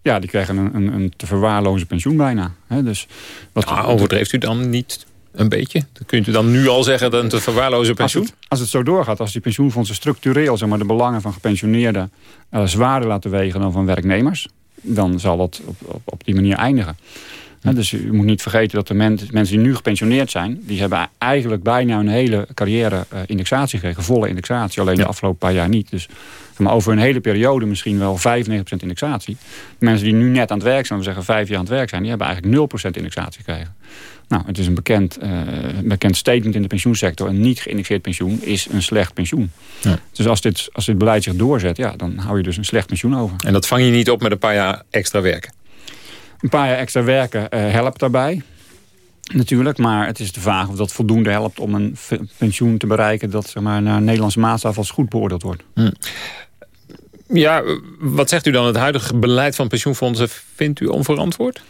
Ja, die krijgen een, een, een te verwaarlozen pensioen bijna. He, dus wat, ah, overdreeft u dan niet een beetje? Kunt u dan nu al zeggen dat een te verwaarlozen pensioen? Als het, als het zo doorgaat, als die pensioenfondsen structureel... Zeg maar, de belangen van gepensioneerden uh, zwaarder laten wegen dan van werknemers... dan zal dat op, op, op die manier eindigen. Dus u moet niet vergeten dat de men, mensen die nu gepensioneerd zijn... die hebben eigenlijk bijna hun hele carrière uh, indexatie gekregen. Volle indexatie, alleen de afgelopen paar jaar niet. Dus maar over een hele periode misschien wel 95% indexatie. De mensen die nu net aan het werk zijn, we zeggen vijf jaar aan het werk zijn... die hebben eigenlijk 0% indexatie gekregen. Nou, het is een bekend, uh, bekend statement in de pensioensector. Een niet geïndexeerd pensioen is een slecht pensioen. Ja. Dus als dit, als dit beleid zich doorzet, ja, dan hou je dus een slecht pensioen over. En dat vang je niet op met een paar jaar extra werken? Een paar jaar extra werken uh, helpt daarbij. Natuurlijk, maar het is de vraag of dat voldoende helpt om een pensioen te bereiken... dat zeg maar, naar Nederlandse maatstaf als goed beoordeeld wordt. Hm. Ja, wat zegt u dan? Het huidige beleid van pensioenfondsen vindt u onverantwoord?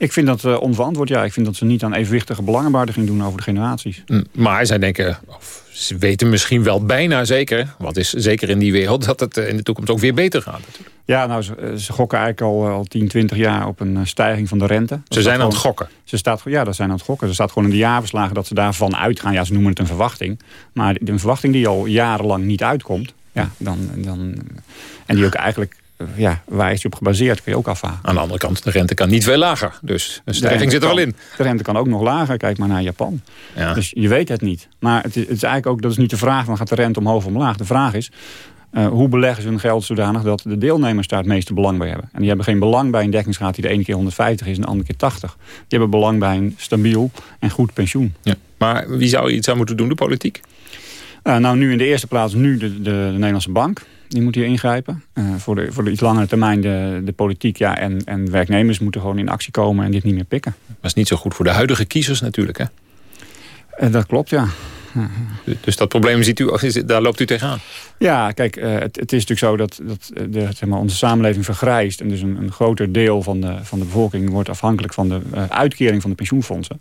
Ik vind dat uh, onverantwoord, ja. Ik vind dat ze niet aan evenwichtige belangenbehartiging doen over de generaties. Maar zij denken, of ze weten misschien wel bijna zeker... wat is zeker in die wereld, dat het in de toekomst ook weer beter gaat. Natuurlijk. Ja, nou, ze, ze, gokken eigenlijk al, al 10, 20 jaar op een stijging van de rente. Ze zijn aan het gokken? Ze staat, ja, dat zijn aan het gokken. Ze staat gewoon in de jaarverslagen dat ze daarvan uitgaan. Ja, ze noemen het een verwachting. Maar een verwachting die al jarenlang niet uitkomt... Ja, dan, dan, en die ook eigenlijk ja, waar is je op gebaseerd, kun je ook afvragen. Aan de andere kant, de rente kan niet veel lager. Dus een stijging zit er wel in. De rente kan ook nog lager, kijk maar naar Japan. Ja. Dus je weet het niet. Maar het is, het is eigenlijk ook, dat is niet de vraag, dan gaat de rente omhoog of omlaag. De vraag is, Uh, hoe beleggen ze hun geld zodanig dat de deelnemers daar het meeste belang bij hebben. En die hebben geen belang bij een dekkingsgraad die de ene keer 150 is en de andere keer 80. Die hebben belang bij een stabiel en goed pensioen. Ja. Maar wie zou iets aan moeten doen, de politiek? Uh, nou, nu in de eerste plaats nu de, de, de Nederlandse bank. Die moet hier ingrijpen. Uh, voor, de, voor de iets langere termijn de, de politiek ja, en, en werknemers moeten gewoon in actie komen en dit niet meer pikken. Dat is niet zo goed voor de huidige kiezers natuurlijk, hè? Uh, dat klopt, ja. Dus dat probleem ziet u, daar loopt u tegenaan? Ja, kijk, uh, het, het, is natuurlijk zo dat, dat de, zeg maar, onze samenleving vergrijst. En dus een, een groter deel van de, van de bevolking wordt afhankelijk van de uh, uitkering van de pensioenfondsen.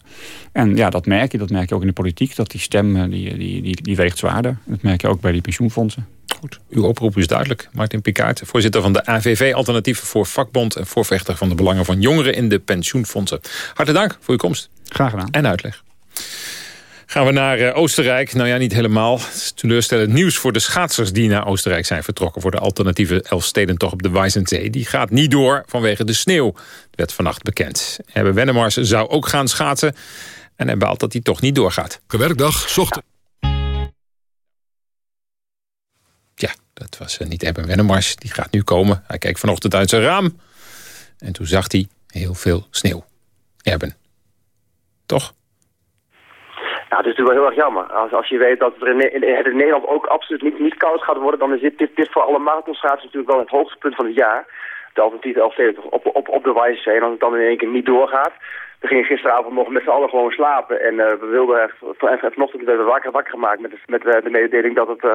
En ja, dat merk je. Dat merk je ook in de politiek. Dat die stem, die, die, die, die weegt zwaarder. Dat merk je ook bij die pensioenfondsen. Goed, uw oproep is duidelijk. Martin Pikaert, voorzitter van de AVV Alternatieven voor Vakbond... en voorvechter van de belangen van jongeren in de pensioenfondsen. Hartelijk dank voor uw komst. Graag gedaan. En uitleg. Gaan we naar uh, Oostenrijk. Nou ja, niet helemaal. Teleurstellend nieuws voor de schaatsers die naar Oostenrijk zijn vertrokken... voor de alternatieve Elfstedentocht op de Weissensee. Die gaat niet door vanwege de sneeuw. Dat werd vannacht bekend. Hebben Wennemars zou ook gaan schaatsen... en hij baalt dat hij toch niet doorgaat. Gewerkdag, zocht. Ja, dat was uh, niet Eben Wennemars. Die gaat nu komen. Hij keek vanochtend uit zijn raam. En toen zag hij heel veel sneeuw. Erben. Toch? Ja, het is natuurlijk wel heel erg jammer. Als, als je weet dat het in, Nederland ook absoluut niet, niet koud gaat worden... dan is dit, dit, dit voor alle marathonschaatsers natuurlijk wel het hoogtepunt van het jaar. De alternatieve Elfstedentocht op, op, op de Weissensee. En als het dan in één keer niet doorgaat... We gingen gisteravond nog met z'n allen gewoon slapen. En uh, we wilden vanochtend werden we wakker, wakker gemaakt met, de, met uh, de mededeling dat, het, uh,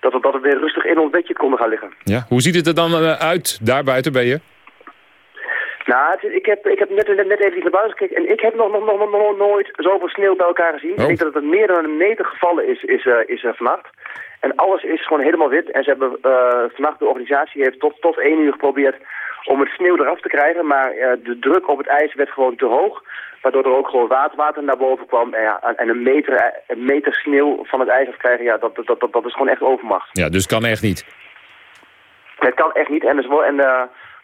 dat, we, dat we weer rustig in ons bedje konden gaan liggen. Ja, hoe ziet het er dan uit? Daar buiten ben je? Nou, het, ik heb, ik heb net, net, net even naar buiten gekeken en ik heb nog, nog, nog, nog nooit zoveel sneeuw bij elkaar gezien. Oh. Ik denk dat het meer dan een meter gevallen is, is, uh, is uh, vannacht. En alles is gewoon helemaal wit. En ze hebben uh, vannacht, de organisatie heeft tot, tot één uur geprobeerd om het sneeuw eraf te krijgen. Maar de druk op het ijs werd gewoon te hoog. Waardoor er ook gewoon water, water naar boven kwam. En, ja, en een, meter, een meter sneeuw van het ijs afkrijgen, ja, dat, dat, dat, dat is gewoon echt overmacht. Ja, dus kan echt niet. Het kan echt niet. En, dus, en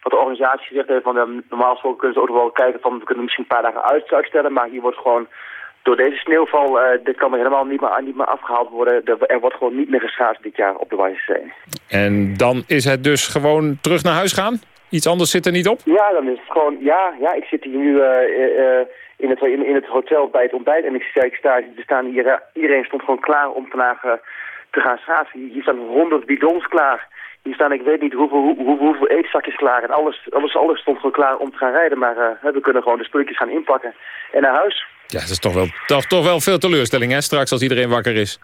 wat de organisatie gezegd heeft, van uh, normaal gesproken kunnen ze ook wel kijken van we kunnen misschien een paar dagen uit, uitstellen. Maar hier wordt gewoon door deze sneeuwval, uh, dit kan er helemaal niet meer, niet meer afgehaald worden. Er wordt gewoon niet meer geschaatst dit jaar op de Weissensee. En dan is het dus gewoon terug naar huis gaan? Iets anders zit er niet op? Ja, dan is het gewoon, ja, ja ik zit hier nu uh, uh, in, het, in, in, het hotel bij het ontbijt en ik, ik sta, er staan hier, iedereen stond gewoon klaar om vandaag te gaan schaatsen. Hier staan honderd bidons klaar. Hier staan ik weet niet hoeveel, hoe, hoe, hoeveel eetzakjes klaar. En alles, alles, alles stond gewoon klaar om te gaan rijden. Maar uh, we kunnen gewoon de spulletjes gaan inpakken en naar huis. Ja, dat is toch wel, toch, toch wel veel teleurstelling, hè? Straks als iedereen wakker is.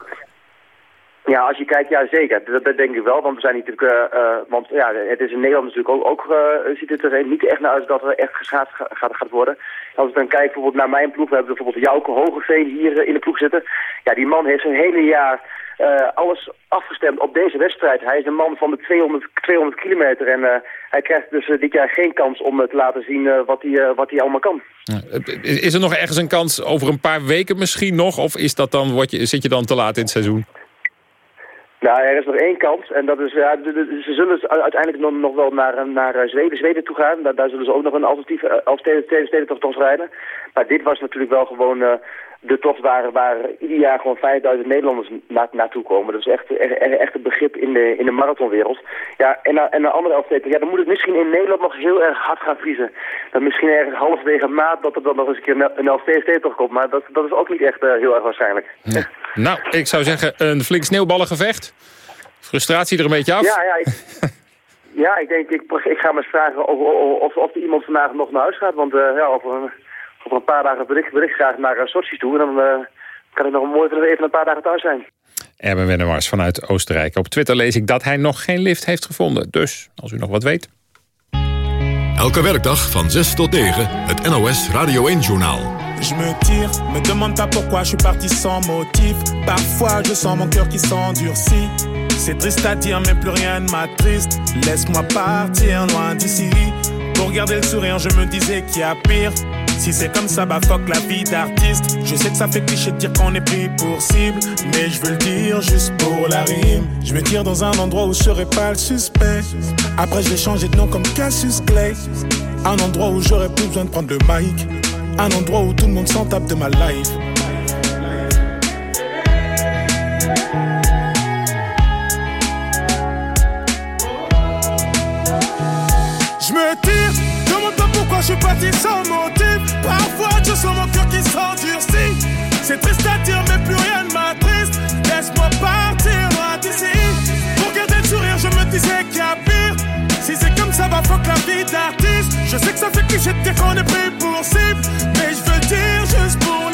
Ja, als je kijkt, ja zeker. Dat, dat denk ik wel, want we zijn natuurlijk, uh, uh, want ja, het is in Nederland natuurlijk ook, ook uh, ziet het er niet echt naar uit dat er echt geschaatst gaat, gaat worden. Als ik dan kijk bijvoorbeeld naar mijn ploeg, we hebben bijvoorbeeld Jouke Hogeveen hier in de ploeg zitten. Ja, die man heeft zijn hele jaar alles afgestemd op deze wedstrijd. Hij is een man van de 200, 200 kilometer en hij krijgt dus dit jaar geen kans om te laten zien wat hij wat hij allemaal kan. Is er nog ergens een kans over een paar weken misschien nog? Of is dat dan, je, zit je dan te laat in het seizoen? Nou, er is nog één kans. En dat is, ja, ze zullen uiteindelijk nog, wel naar, naar Zweden, Zweden toe gaan. Daar, daar zullen ze ook nog een alternatieve uh, stedentocht rijden. Maar dit was natuurlijk wel gewoon uh, de tocht waar, waar ieder jaar gewoon 5000 Nederlanders na, naartoe komen. Dat is echt, echt, echt een begrip in de, in de marathonwereld. Ja, en, en een andere elfstedentocht, ja, dan moet het misschien in Nederland nog heel erg hard gaan vriezen. Dan misschien ergens halverwege maart dat er dan nog eens een keer een elfstedentocht komt. Maar dat, dat is ook niet echt uh, heel erg waarschijnlijk. Ja. Nou, ik zou zeggen een flink sneeuwballengevecht. Frustratie er een beetje af? Ja, ja. Ik, ja, ik denk, ik, ik ga me eens vragen of, of, of, of iemand vandaag nog naar huis gaat. Want uh, ja, over, over een paar dagen bericht, bericht graag naar uh, Sochi toe. En dan uh, kan ik nog mooi even een paar dagen thuis zijn. Erben Wennemars vanuit Oostenrijk. Op Twitter lees ik dat hij nog geen lift heeft gevonden. Dus, als u nog wat weet... Elke werkdag van 6 tot 9, het NOS Radio 1-journaal. Je me tire, me demande pas pourquoi je suis parti sans motif. Parfois je sens mon cœur qui s'endurcit. C'est triste à dire, mais plus rien ne m'attriste. Laisse-moi partir loin d'ici. Pour garder le sourire, je me disais qu'il y a pire. Si c'est comme ça, bah fuck la vie d'artiste. Je sais que ça fait cliché de dire qu'on est pris pour cible. Mais je veux le dire juste pour la rime. Je me tire dans un endroit où je serai pas le suspect. Après, je vais changer de nom comme Cassius Clay. Un endroit où j'aurais plus besoin de prendre le mic. Un endroit où tout le monde s'en tape de ma life. Sans motif. Parfois, je sens mon cœur qui s'endurcit. C'est triste à dire, mais plus rien ne m'attriste. Laisse-moi partir d'ici. Pour garder le sourire, je me disais qu'il y a pire. Si c'est comme ça, va fuck la vie d'artiste. Je sais que ça fait cliché de dire qu'on est pris pour cible. Mais je veux dire juste pour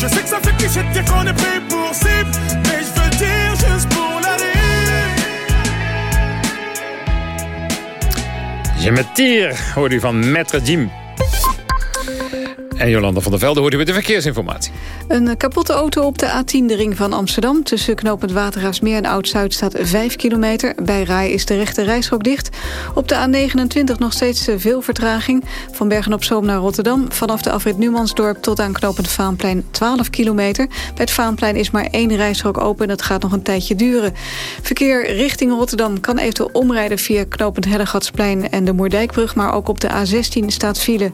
Je sais que ça fait cliché de dire qu'on est pris pour cible. Mais je veux dire juste pour la rire. Je me tire, hoort u van Maître Jim. En Jolanda van der Velde hoort u met de verkeersinformatie. Een kapotte auto op de A10, de ring van Amsterdam. Tussen knooppunt Watergraafsmeer en Oud-Zuid staat 5 kilometer. Bij Rai is de rechte reisrook dicht. Op de A29 nog steeds veel vertraging. Van Bergen-op-Zoom naar Rotterdam. Vanaf de afrit Numansdorp tot aan knooppunt Vaanplein 12 kilometer. Bij het Vaanplein is maar één reisrook open en dat gaat nog een tijdje duren. Verkeer richting Rotterdam kan eventueel omrijden via knooppunt Hellegatsplein en de Moerdijkbrug. Maar ook op de A16 staat file.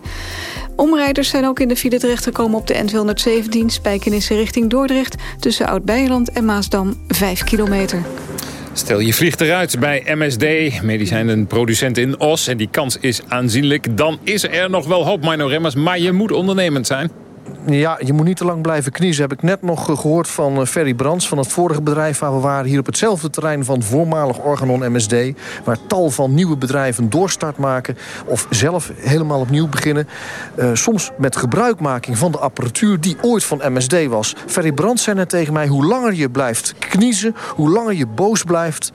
Omrijders zijn ook in de file terechtgekomen op de N217... Spijkenissen richting Dordrecht... tussen Oud-Beijerland en Maasdam 5 kilometer. Stel je vliegt eruit bij MSD, medicijnenproducent in Os... en die kans is aanzienlijk, dan is er nog wel hoop, Mino Remmers... maar je moet ondernemend zijn. Ja, je moet niet te lang blijven kniezen. Heb ik net nog eh, gehoord van uh, Ferry Brands van het vorige bedrijf waar we waren. Hier op hetzelfde terrein van voormalig Organon MSD. Waar tal van nieuwe bedrijven doorstart maken. Of zelf helemaal opnieuw beginnen. Uh, soms met gebruikmaking van de apparatuur die ooit van MSD was. Ferry Brands zei net tegen mij. Hoe langer je blijft kniezen, hoe langer je boos blijft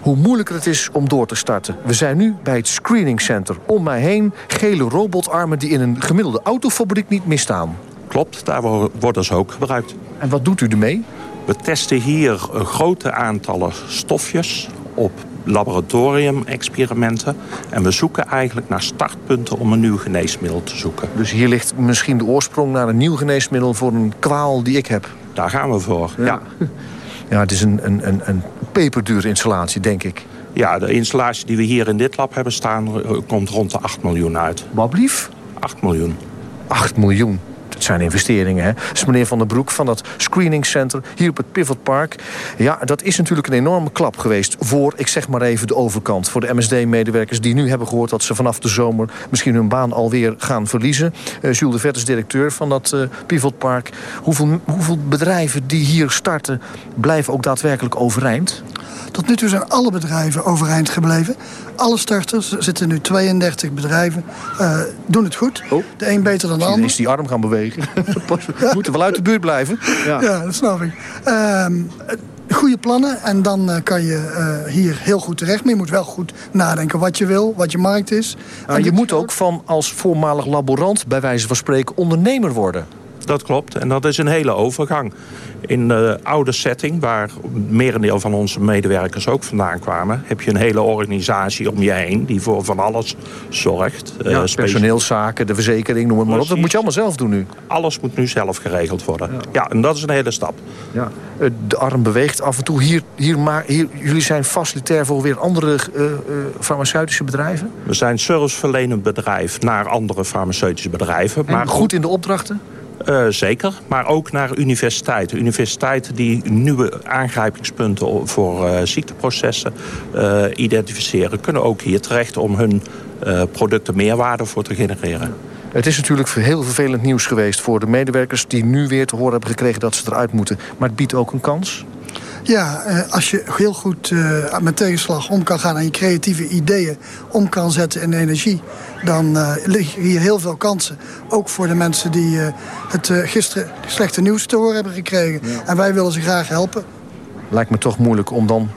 hoe moeilijker het is om door te starten. We zijn nu bij het screening center. Om mij heen gele robotarmen die in een gemiddelde autofabriek niet misstaan. Klopt, daar worden ze ook gebruikt. En wat doet u ermee? We testen hier grote aantallen stofjes op laboratoriumexperimenten. En we zoeken eigenlijk naar startpunten om een nieuw geneesmiddel te zoeken. Dus hier ligt misschien de oorsprong naar een nieuw geneesmiddel voor een kwaal die ik heb? Daar gaan we voor, ja. ja. Ja, het is een, een, een, een peperdure installatie, denk ik. Ja, de installatie die we hier in dit lab hebben staan... komt rond de 8 miljoen uit. Wat blief? 8 miljoen. 8 miljoen. Dat zijn investeringen, hè? Is meneer Van der Broek van dat screening center hier op het Pivot Park. Ja, dat is natuurlijk een enorme klap geweest voor, ik zeg maar even, de overkant. Voor de MSD-medewerkers die nu hebben gehoord dat ze vanaf de zomer misschien hun baan alweer gaan verliezen. Uh, Jules de Vet is directeur van dat uh, Park. Hoeveel, hoeveel bedrijven die hier starten blijven ook daadwerkelijk overeind? Tot nu toe zijn alle bedrijven overeind gebleven. Alle starters, er zitten nu 32 bedrijven, uh, doen het goed. Oh. De een beter dan de ander. is die arm gaan bewegen. ja. Moeten wel uit de buurt blijven. Ja, ja dat snap ik. Uh, goede plannen en dan uh, kan je uh, hier heel goed terecht. Maar je moet wel goed nadenken wat je wil, wat je markt is. Nou, en je moet ook van als voormalig laborant, bij wijze van spreken, ondernemer worden. Dat klopt. En dat is een hele overgang. In de oude setting, waar merendeel van onze medewerkers ook vandaan kwamen... heb je een hele organisatie om je heen die voor van alles zorgt. Ja, uh, personeelszaken, de verzekering, noem het maar op. Dat moet je allemaal zelf doen nu. Alles moet nu zelf geregeld worden. Ja, ja en dat is een hele stap. Ja. De arm beweegt af en toe. Hier, hier, maar, hier, jullie zijn facilitair voor weer andere uh, uh, farmaceutische bedrijven? We zijn serviceverlenend bedrijf naar andere farmaceutische bedrijven. En maar goed in de opdrachten? Uh, zeker, maar ook naar universiteiten. Universiteiten die nieuwe aangrijpingspunten voor uh, ziekteprocessen uh, identificeren... kunnen ook hier terecht om hun producten meerwaarde voor te genereren. Het is natuurlijk heel vervelend nieuws geweest voor de medewerkers... die nu weer te horen hebben gekregen dat ze eruit moeten. Maar het biedt ook een kans? Ja, als je heel goed met tegenslag om kan gaan... en je creatieve ideeën om kan zetten in energie... dan liggen hier heel veel kansen. Ook voor de mensen die het gisteren slechte nieuws te horen hebben gekregen. En wij willen ze graag helpen lijkt me toch moeilijk om dan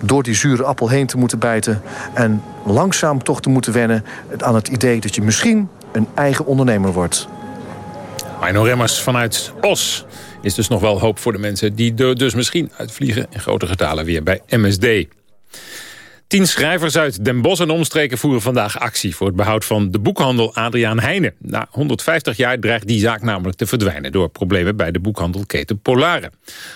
door die zure appel heen te moeten bijten... en langzaam toch te moeten wennen aan het idee dat je misschien een eigen ondernemer wordt. Mino Remmers vanuit Os is dus nog wel hoop voor de mensen... die er dus misschien uitvliegen in grote getalen weer bij MSD. Tien schrijvers uit Den Bosch en omstreken voeren vandaag actie... voor het behoud van de boekhandel Adriaan Heijnen. Na 150 jaar dreigt die zaak namelijk te verdwijnen... door problemen bij de boekhandelketen Polare.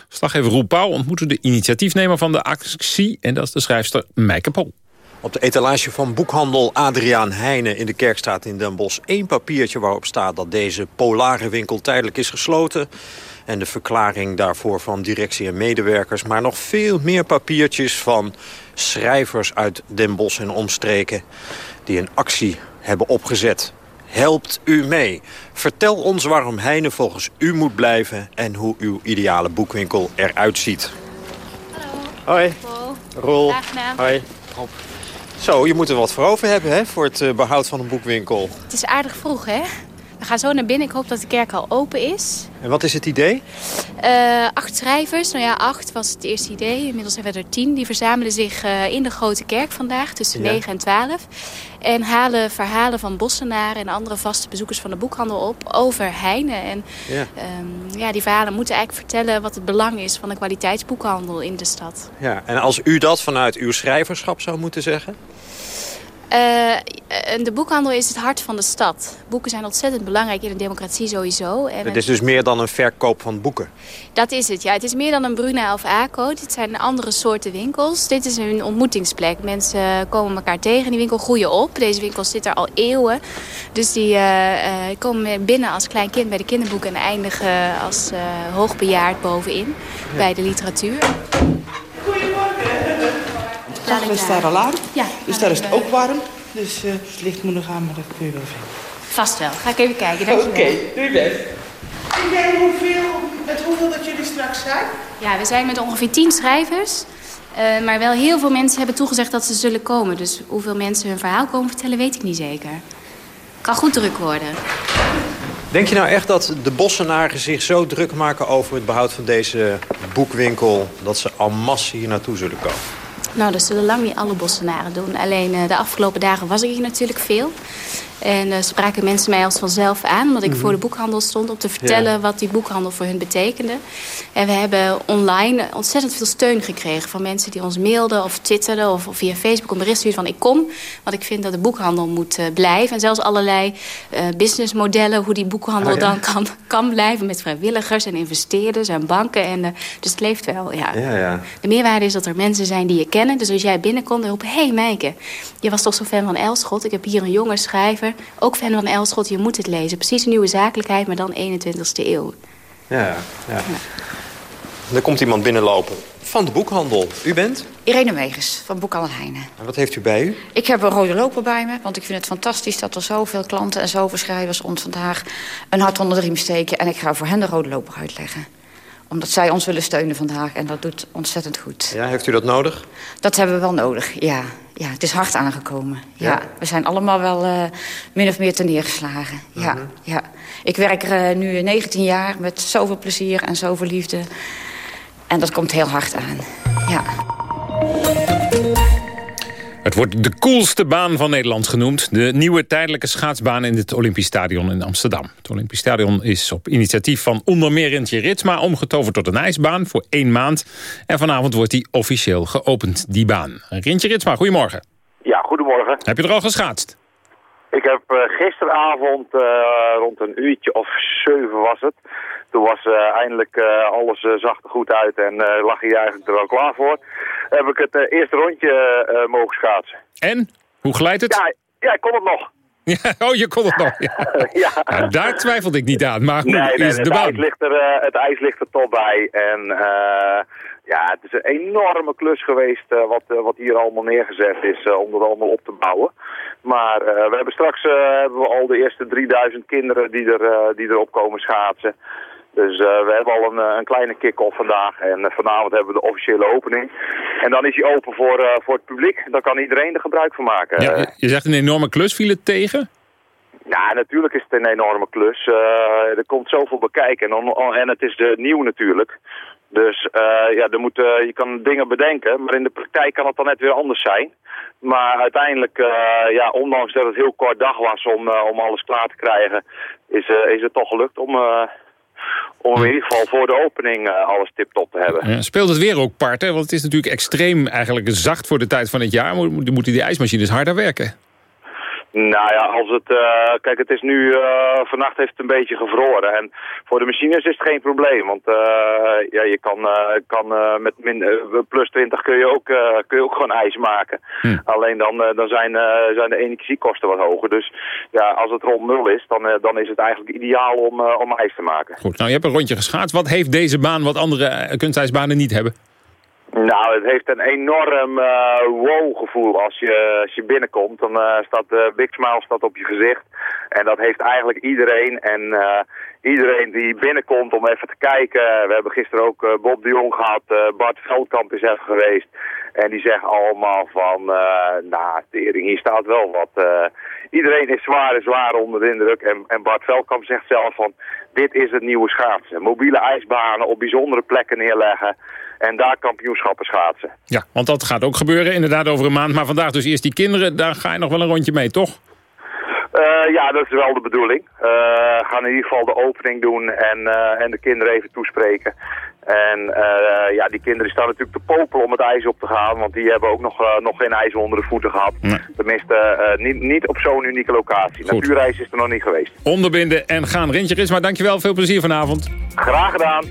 Slaggever Roel Pauw ontmoette de initiatiefnemer van de actie... en dat is de schrijfster Meike Pol. Op de etalage van boekhandel Adriaan Heijnen in de Kerkstraat in Den Bosch... één papiertje waarop staat dat deze polare winkel tijdelijk is gesloten... en de verklaring daarvoor van directie en medewerkers... maar nog veel meer papiertjes van schrijvers uit Den Bosch en omstreken... die een actie hebben opgezet. Helpt u mee. Vertel ons waarom Heine volgens u moet blijven... en hoe uw ideale boekwinkel eruit ziet. Hoi. Rol. Hoi. Op. Zo, je moet er wat voor over hebben hè, voor het eh, behoud van een boekwinkel. Het is aardig vroeg, hè? We gaan zo naar binnen. Ik hoop dat de kerk al open is. En wat is het idee? Uh, acht schrijvers. Nou ja, acht was het eerste idee. Inmiddels hebben we er tien. Die verzamelen zich uh, in de Grote Kerk vandaag tussen ja. 9 en 12. En halen verhalen van bossenaren en andere vaste bezoekers van de boekhandel op over Heine. En ja. Um, ja, die verhalen moeten eigenlijk vertellen wat het belang is van de kwaliteitsboekhandel in de stad. Ja, en als u dat vanuit uw schrijverschap zou moeten zeggen? Uh, de boekhandel is het hart van de stad. Boeken zijn ontzettend belangrijk in een democratie sowieso. En het is dus meer dan een verkoop van boeken? Dat is het, ja. Het is meer dan een Bruna of ACO. Dit zijn andere soorten winkels. Dit is een ontmoetingsplek. Mensen komen elkaar tegen in die winkel, groeien op. Deze winkel zit er al eeuwen. Dus die uh, komen binnen als klein kind bij de kinderboeken... en eindigen als hoogbejaard bovenin ja. bij de literatuur. Is daar al aan. Ja. Dus daar is het ook warm. Dus uh, het licht moet nog aan, maar dat kun je wel vinden. Vast wel. Ga ik even kijken. Oké, okay, doe je best. Weet jij hoeveel, met hoeveel dat jullie straks zijn? Ja, we zijn met ongeveer tien schrijvers. Uh, maar wel heel veel mensen hebben toegezegd dat ze zullen komen. Dus hoeveel mensen hun verhaal komen vertellen, weet ik niet zeker. Kan goed druk worden. Denk je nou echt dat de bossenaren zich zo druk maken over het behoud van deze boekwinkel... dat ze en masse hier naartoe zullen komen? Nou, dat zullen lang niet alle bossenaren doen. Alleen uh, de afgelopen dagen was ik hier natuurlijk veel. En uh, spraken mensen mij als vanzelf aan, omdat ik mm -hmm. voor de boekhandel stond... om te vertellen ja. wat die boekhandel voor hun betekende. En we hebben online ontzettend veel steun gekregen... van mensen die ons mailden of twitterden of, of via Facebook een bericht stuurden van... ik kom, want ik vind dat de boekhandel moet uh, blijven. En zelfs allerlei uh, businessmodellen, hoe die boekhandel oh, ja. dan kan, kan blijven... met vrijwilligers en investeerders en banken. En, dus het leeft wel, ja. Ja, De meerwaarde is dat er mensen zijn die je kennen. Dus als jij binnenkomt en roept... hé hey, Meike, je was toch zo fan van Elschot? Ik heb hier een jonge schrijver ook fan van Elschot, je moet het lezen. Precies een nieuwe zakelijkheid, maar dan 21ste eeuw. Ja, ja. ja. Er komt iemand binnenlopen van de boekhandel. U bent? Irene Meegers van Boekhandel Heine. En wat heeft u bij u? Ik heb een rode loper bij me, want ik vind het fantastisch... dat er zoveel klanten en zoveel schrijvers ons vandaag een hart onder de riem steken. En ik ga voor hen de rode loper uitleggen omdat zij ons willen steunen vandaag. En dat doet ontzettend goed. Ja, heeft u dat nodig? Dat hebben we wel nodig, ja. ja het is hard aangekomen. Ja. ja we zijn allemaal wel uh, min of meer ten neergeslagen. Ja, -huh. ja. Ik werk er uh, nu 19 jaar met zoveel plezier en zoveel liefde. En dat komt heel hard aan. Ja. Het wordt de coolste baan van Nederland genoemd. De nieuwe tijdelijke schaatsbaan in het Olympisch Stadion in Amsterdam. Het Olympisch Stadion is op initiatief van onder meer Rintje Ritsma... omgetoverd tot een ijsbaan voor één maand. En vanavond wordt die officieel geopend, die baan. Rintje Ritsma, goedemorgen. Ja, goedemorgen. Heb je er al geschaatst? Ik heb uh, gisteravond uh, rond een uurtje of zeven was het... Toen was uh, eindelijk uh, alles uh, zag er goed uit en lag hij eigenlijk er wel klaar voor. Heb ik het eerste rondje mogen schaatsen. En? Hoe glijdt het? Ja, ja, ik kon het nog. Ja, oh, je kon het nog. Ja. Nou, daar twijfelde ik niet aan. Maar hoe nee, nee, is de het, baan? ijs ligt er, eh, het ijs ligt er top bij. En eh, ja, het is een enorme klus geweest eh, wat, eh, wat hier allemaal neergezet is eh, om dat allemaal op te bouwen. Maar eh, we hebben straks eh, hebben we al de eerste 3000 kinderen die, er, eh, die erop komen schaatsen. Dus eh, we hebben al een, eh, een kleine kick-off vandaag en eh, vanavond hebben we de officiële opening. En dan is hij open voor, voor het publiek. Dan kan iedereen er gebruik van maken. Ja, je- zegt een enorme klus, viel het tegen? Ja, natuurlijk is het een enorme klus. Er komt zoveel bekijken en, dan- en het is de nieuw natuurlijk. Dus ja, er moet, je kan dingen bedenken, maar in de praktijk kan het dan net weer anders zijn. Maar uiteindelijk, ja, ondanks dat het heel kort dag was om, om alles klaar te krijgen, is, is het toch gelukt om, om in ieder geval voor de opening eh, alles tip-top te hebben. Ja, speelt het weer ook part, hè? Want het is natuurlijk extreem eigenlijk zacht voor de tijd van het jaar. Moet- Moeten moeten die ijsmachines harder werken? Nou ja, als het, eh, kijk, het is nu, eh, vannacht heeft het een beetje gevroren. En voor de machines is het geen probleem, want eh, ja, je kan, kan met min, plus 20 kun je ook, kun je ook gewoon ijs maken. Alleen dan, dan zijn, zijn de energiekosten wat hoger. Dus ja, als het rond nul is, dan, dan is het eigenlijk ideaal om, om ijs te maken. Goed, nou je hebt een rondje geschaatst. Wat heeft deze baan wat andere kunstijsbanen niet hebben? Nou, het heeft een enorm eh, wow-gevoel als je, als je binnenkomt. Dan eh, staat de Big Smile staat op je gezicht. En dat heeft eigenlijk iedereen. En iedereen die binnenkomt om even te kijken. We hebben gisteren ook Bob de Jong gehad. eh, Bart Veldkamp is even geweest. En die zeggen allemaal van, nou, tering, hier staat wel wat. iedereen is zwaar en zwaar onder de indruk. En, en Bart Veldkamp zegt zelf van, dit is het nieuwe schaatsen. Mobiele ijsbanen op bijzondere plekken neerleggen. En daar kampioenschappen schaatsen. Ja, want dat gaat ook gebeuren inderdaad over een maand. Maar vandaag dus eerst die kinderen. Daar ga je nog wel een rondje mee, toch? Eh, ja, dat is wel de bedoeling. Eh, We gaan in ieder geval de opening doen en, eh, en de kinderen even toespreken. En eh, ja, die kinderen staan natuurlijk te popelen om het ijs op te gaan, want die hebben ook nog, eh, nog geen ijs onder de voeten gehad. Tenminste, eh, niet, niet op zo'n unieke locatie. Natuurijs is er nog niet geweest. Onderbinden en gaan. Rintje Risma, dankjewel. Veel plezier vanavond. Graag gedaan.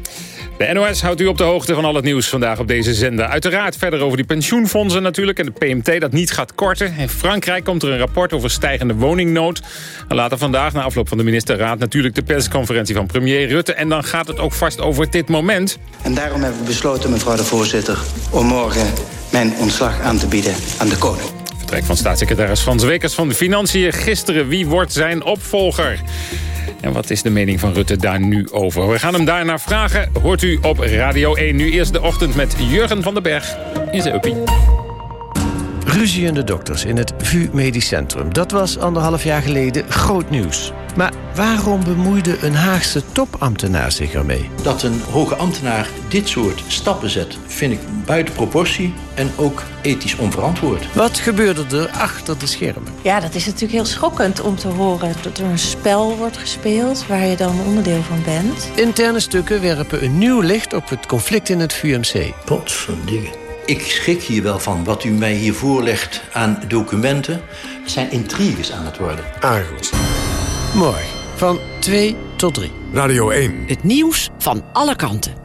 De NOS houdt u op de hoogte van al het nieuws vandaag op deze zender. Uiteraard verder over die pensioenfondsen natuurlijk en de PMT dat niet gaat korten. In Frankrijk komt er een rapport over stijgende woningnood. En later vandaag, na afloop van de ministerraad, natuurlijk de persconferentie van premier Rutte. En dan gaat het ook vast over dit moment. En daarom hebben we besloten, mevrouw de voorzitter, om morgen mijn ontslag aan te bieden aan de koning. Vertrek van staatssecretaris Frans Wekers van de Financiën gisteren. Wie wordt zijn opvolger? En wat is de mening van Rutte daar nu over? We gaan hem daarnaar vragen. Hoort u op Radio 1. Nu eerst de ochtend met Jurgen van den Berg in Zeupie. Ruziende dokters in het VU Medisch Centrum. Dat was anderhalf jaar geleden groot nieuws. Maar waarom bemoeide een Haagse topambtenaar zich ermee? Dat een hoge ambtenaar dit soort stappen zet, vind ik buiten proportie en ook ethisch onverantwoord. Wat gebeurde er achter de schermen? Ja, dat is natuurlijk heel schokkend om te horen dat er een spel wordt gespeeld waar je dan onderdeel van bent. Interne stukken werpen een nieuw licht op het conflict in het VUMC. Potverdingen. Ik schrik hier wel van wat u mij hier voorlegt aan documenten. Het zijn intriges aan het worden. Argos. Morgen van 2 tot 3. Radio 1. Het nieuws van alle kanten.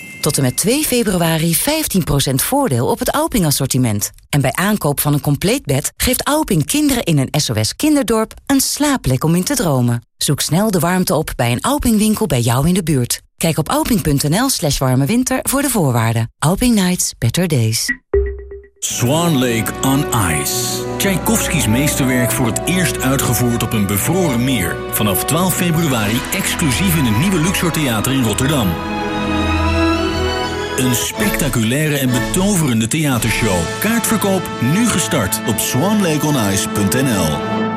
Tot en met 2 februari 15% voordeel op het Alping-assortiment. En bij aankoop van een compleet bed geeft Alping kinderen in een SOS kinderdorp een slaapplek om in te dromen. Zoek snel de warmte op bij een Alping-winkel bij jou in de buurt. Kijk op alping.nl slash warme winter voor de voorwaarden. Alping Nights, better days. Swan Lake on Ice. Tchaikovskis meesterwerk voor het eerst uitgevoerd op een bevroren meer. Vanaf 12 februari exclusief in het nieuwe Luxor Theater in Rotterdam. Een spectaculaire en betoverende theatershow. Kaartverkoop nu gestart op swanlakeonice.nl